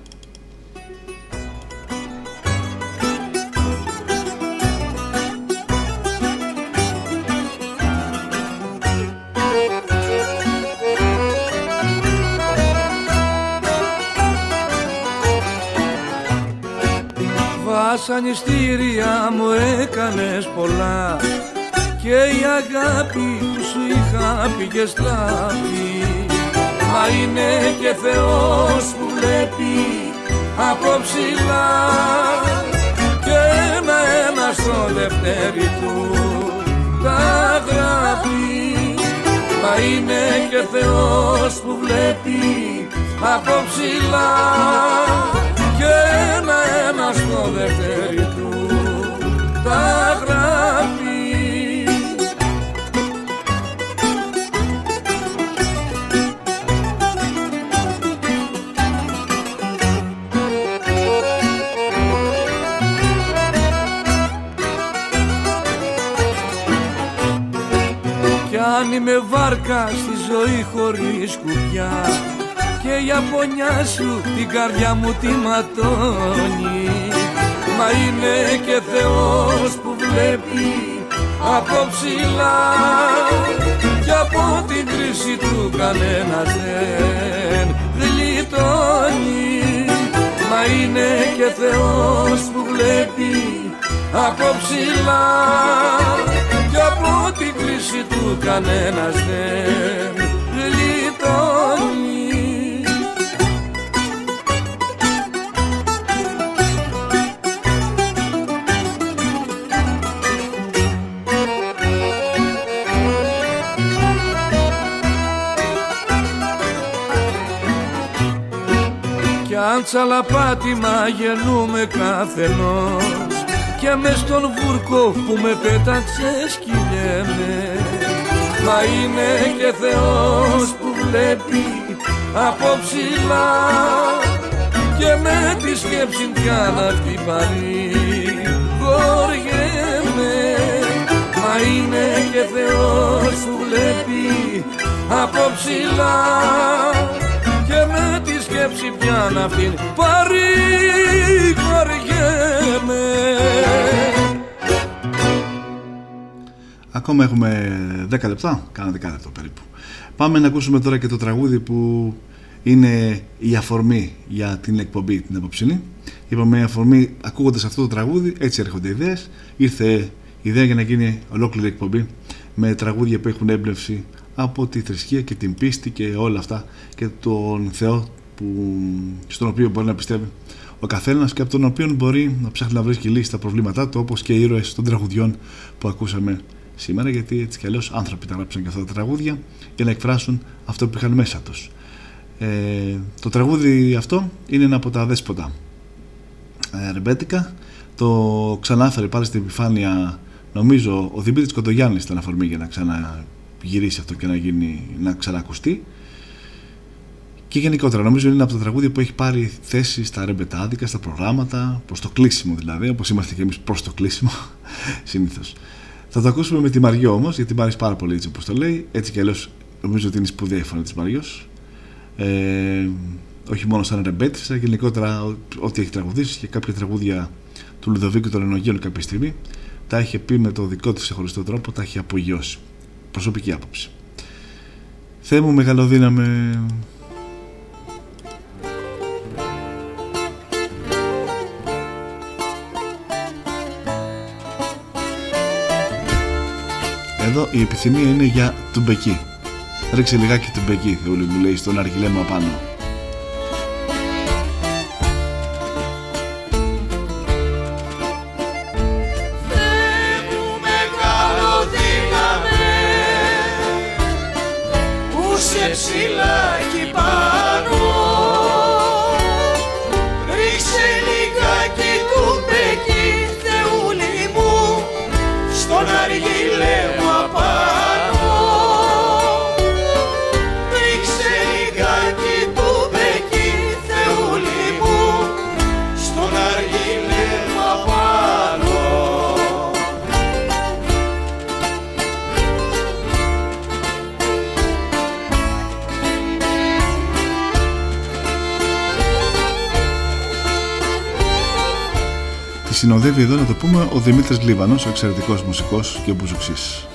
Βασανιστήρια μου έκανες πολλά και η αγάπη που σου είχα πήγε στραβή μα είναι και Θεός που βλέπει από ψηλά και ένα-ένα στο δευτέρι του τα γράφει. Μα είναι και Θεός που βλέπει από ψηλά και ένα-ένα στο δευτέρι του τα γράφει. Κι αν είμαι βάρκας στη ζωή χωρίς κουπιά και η απονιά σου την καρδιά μου τη ματώνει. Μα είναι και Θεός που βλέπει από ψηλά κι από την κρίση του κανένας δεν γλιτώνει Μα είναι και Θεός που βλέπει από ψηλά κι από την κρίση του κανένας δεν Κι αν τσαλαπάτημα γεννούμε καθενός και μες στον βούρκο που με πέταξε κυλιέμαι Μα είναι και Θεός που βλέπει από ψηλά και με τη σκέψη πια να αυτή παρηγοριέμαι. Μα είναι και Θεός που βλέπει από ψηλά και με τη σκέψη πια να αυτήν παρηγοριέμαι Ακόμα έχουμε 10 λεπτά, κάνα 10 λεπτά περίπου. Πάμε να ακούσουμε τώρα και το τραγούδι που είναι η αφορμή για την εκπομπή την απόψινή. Είπαμε η αφορμή ακούγοντας αυτό το τραγούδι, έτσι έρχονται ιδέες. Ήρθε η ιδέα για να γίνει ολόκληρη εκπομπή με τραγούδια που έχουν έμπνευση από τη θρησκεία και την πίστη και όλα αυτά και τον Θεό που, στον οποίο μπορεί να πιστεύει ο καθένας και από τον οποίο μπορεί να ψάχνει να βρίσκει λύση στα προβλήματά του όπως και οι ήρωες των τραγουδιών που ακούσαμε σήμερα γιατί έτσι κι αλλιώς άνθρωποι τα γράψαν και αυτά τα τραγούδια για να εκφράσουν αυτό που είχαν μέσα τους. Ε, το τραγούδι αυτό είναι ένα από τα δέσποτα ε, ρεμπέτικα το ξανάφερε πάλι στην επιφάνεια νομίζω ο Δημήτρης Κοντογιάννης ήταν αφορμή για να ξαναγυρίσει αυτό και να, γίνει, να ξανακουστεί και γενικότερα νομίζω είναι από τα τραγούδια που έχει πάρει θέση στα ρεμπετάδικα, στα προγράμματα, προς το κλείσιμο δηλαδή, όπως είμαστε και εμείς προς το κλείσιμο συνήθως. Θα το ακούσουμε με τη Μαριό όμως, γιατί μ' άρεσε πάρα πολύ έτσι όπως το λέει. Έτσι κι αλλιώς νομίζω ότι είναι σπουδαία η φωνή της Μαριός. Ε, όχι μόνο σαν ρεμπέτησα, γενικότερα ό,τι έχει τραγουδήσει και κάποια τραγούδια του Λουδοβίκου των Ενογείων κάποια στιγμή τα έχει πει με το δικό της ξεχωριστό τρόπο, τα έχει απογειώσει. Προσωπική άποψη. Θεέ μου μεγαλοδύναμε Εδώ η επιθυμία είναι για τουμπεκί. Ρίξε λιγάκι την πεκή, Θεούλη μου λέει, στον αργιλέ μου συνοδεύει εδώ να το πούμε ο Δημήτρης Λίβανος, ο εξαιρετικός μουσικός και μπουζουξής.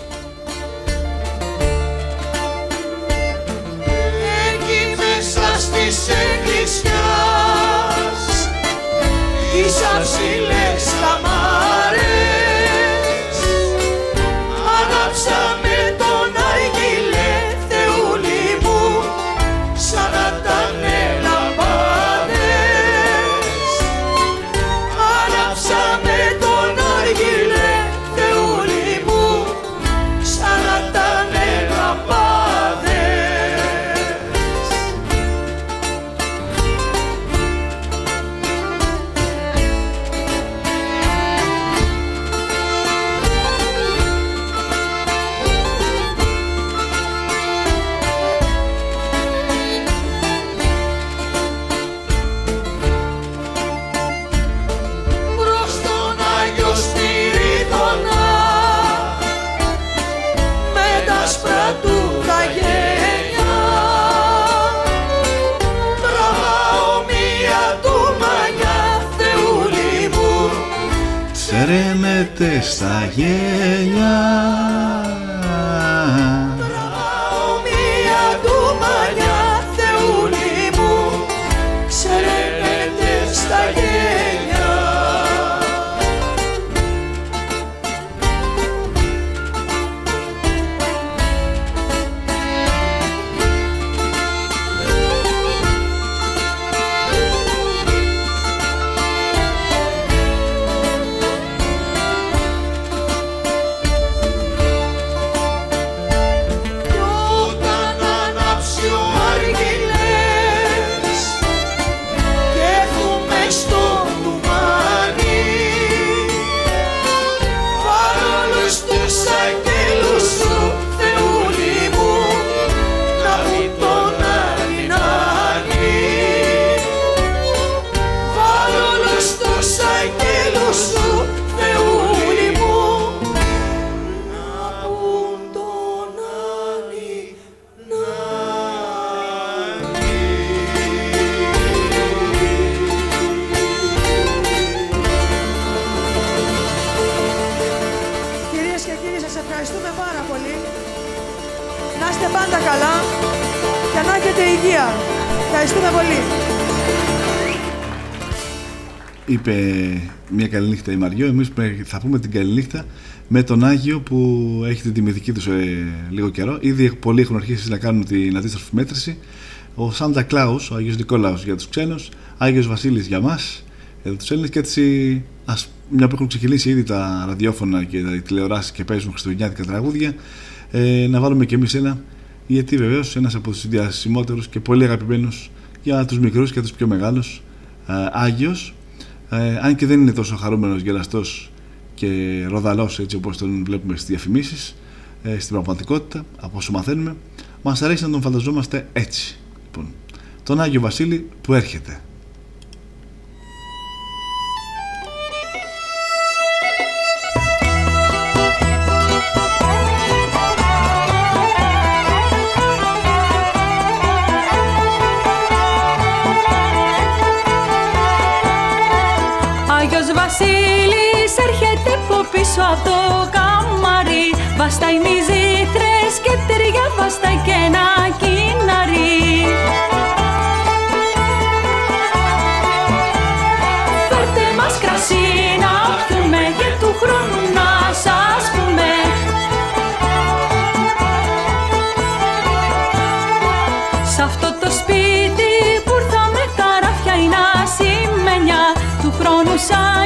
Ευχαριστούμε πολύ. Είπε μια καλή νύχτα η Μαριό. Εμείς θα πούμε την καλή νύχτα με τον Άγιο που έχει την τιμητική του σε λίγο καιρό. Ήδη πολλοί έχουν αρχίσει να κάνουν την αντίστροφη μέτρηση. Ο Σάντα Κλάους, ο Άγιος Νικόλαος για τους ξένους, Άγιος Βασίλης για μας, για τους Έλληνες και έτσι, ας, μια που έχουν ξεκινήσει ήδη τα ραδιόφωνα και τα τηλεοράσεις και παίζουν χριστουγεννιάτικα τραγούδια, ε, να βάλουμε κι εμείς ένα, γιατί βεβαίως ένας από τους διασημότερου και πολύ αγαπημένους για τους μικρούς και τους πιο μεγάλους, ε, Άγιος, ε, αν και δεν είναι τόσο χαρούμενος, γελαστός και ροδαλός έτσι όπως τον βλέπουμε στις διαφημίσεις ε, στην πραγματικότητα, από όσο μαθαίνουμε μας αρέσει να τον φανταζόμαστε έτσι. Λοιπόν, τον Άγιο Βασίλη που έρχεται βάστα είναι οι και τρία βάστα και ένα κοιναρί. Φέρτε μας κρασί να πιούμε και του χρόνου να σας πούμε. Σ' αυτό το σπίτι που ήρθαμε καραφιά είναι ασημένια του χρόνου σας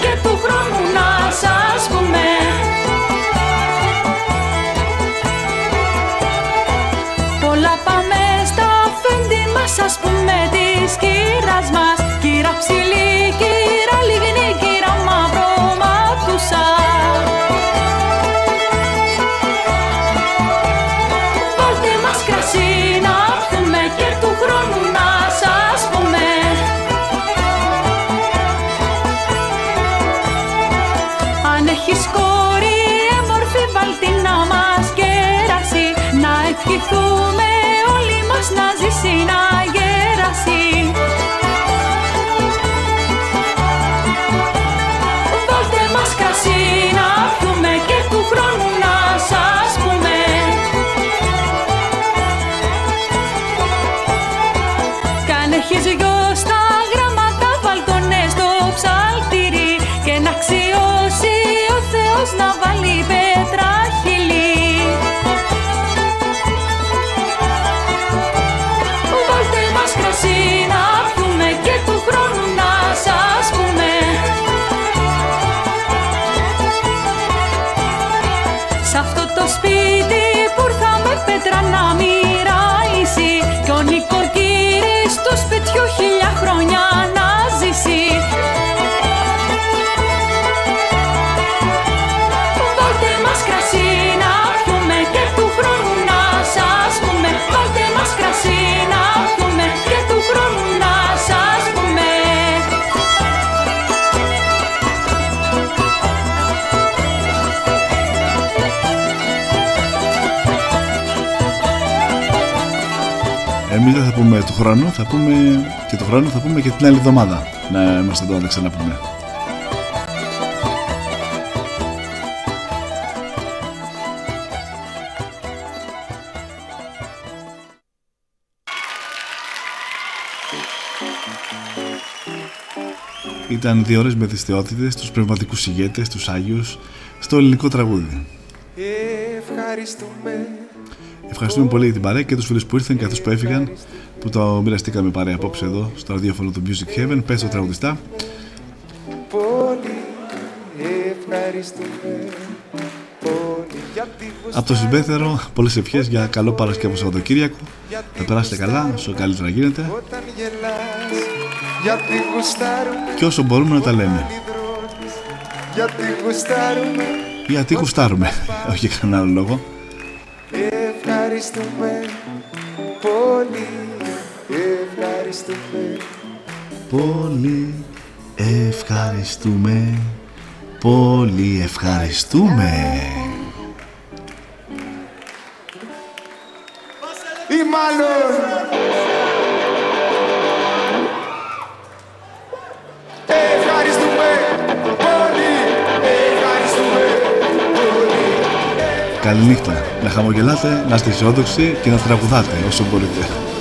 και του χρόνου να σας πούμε. Πολλά πάμε στα φέντη μας ας πούμε της κύρας μας. Κύρα ψηλή, ευχηθούμε όλοι μας να ζήσει να γεράσει. Βάλτε μας κρασί να πιούμε και του χρόνου να σας πούμε. Κι αν έχεις γιος στα γράμματα βάλτονες στο ψαλτήρι Και να αξιώσει ο Θεός να βάλει Εμείς δεν θα πούμε του χρόνου, θα πούμε και του χρόνου, θα πούμε και την άλλη εβδομάδα. Να είμαστε εδώ να τα ξαναπούμε. Ήταν δύο ώρες με τις θεότητες, τους πνευματικούς ηγέτες, τους Άγιους, στο ελληνικό τραγούδι. Ευχαριστούμε Ευχαριστούμε πολύ για την παρέα και τους φίλους που ήρθαν και αυτούς που έφυγαν που το μοιραστήκαμε παρέα απόψε εδώ στο ραδιόφωνο του Music Heaven. Πες το τραγουδιστά. πολύ Ευχαριστούμε πολύ γιατί Από το συμπέθερο, πολλές ευχές για καλό Παρασκευό Σαββατοκύριακο. Θα περάσετε καλά, όσο καλύτερα γίνεται όταν γελάς Γιατί γουστάρουμε και όσο μπορούμε να τα λέμε. Γιατί γουστάρουμε Γιατί γουστάρουμε, όχι για κανένα άλλο λόγο. Ευχαριστούμε πολύ Ευχαριστούμε Πολύ ευχαριστούμε. Πολύ ευχαριστούμε. Ή μάλλον Καληνύχτα. Να χαμογελάτε, να είστε αισιόδοξοι και να τραγουδάτε όσο μπορείτε.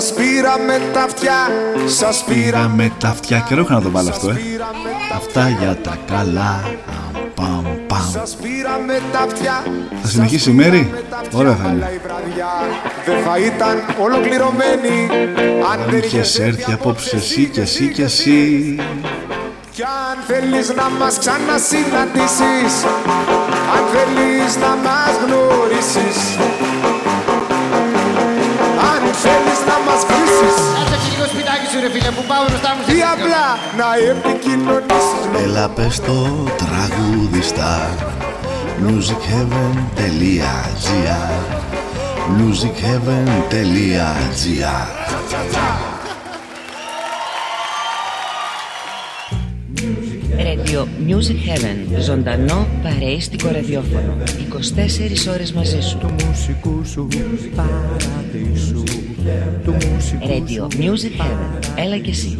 Σας πήραμε τα αυτιά, σας πήραμε με τα αυτιά. Καιρό είχα να το βάλω αυτό, ε. Αυτά για τα καλά. Παμ, παμ. Σας πήραμε τα αυτιά Θα συνεχίσει η μέρη; Ωραία θα είναι. η βραδιά Δεν θα ήταν ολοκληρωμένη Αν δεν Αν είχες έρθει απόψε εσύ και εσύ και εσύ. Κι αν θέλεις να μας ξανασυναντήσεις Αν θέλεις να μας γνωρίσεις Αν θέλεις να μας βρήσεις Άσε λίγο σπιτάκι σου ρε φίλε που πάω μπροστά μου σε Ή λίγο. απλά να επικοινωνήσεις. Έλα πες το τραγουδιστά musicheaven.gr musicheaven.gr Radio Music Heaven. Ζωντανό παρέιστικο ραδιόφωνο 24 ώρες μαζί σου. Του μουσικού σου παραδείσου Radio Music Heaven Έλα και εσύ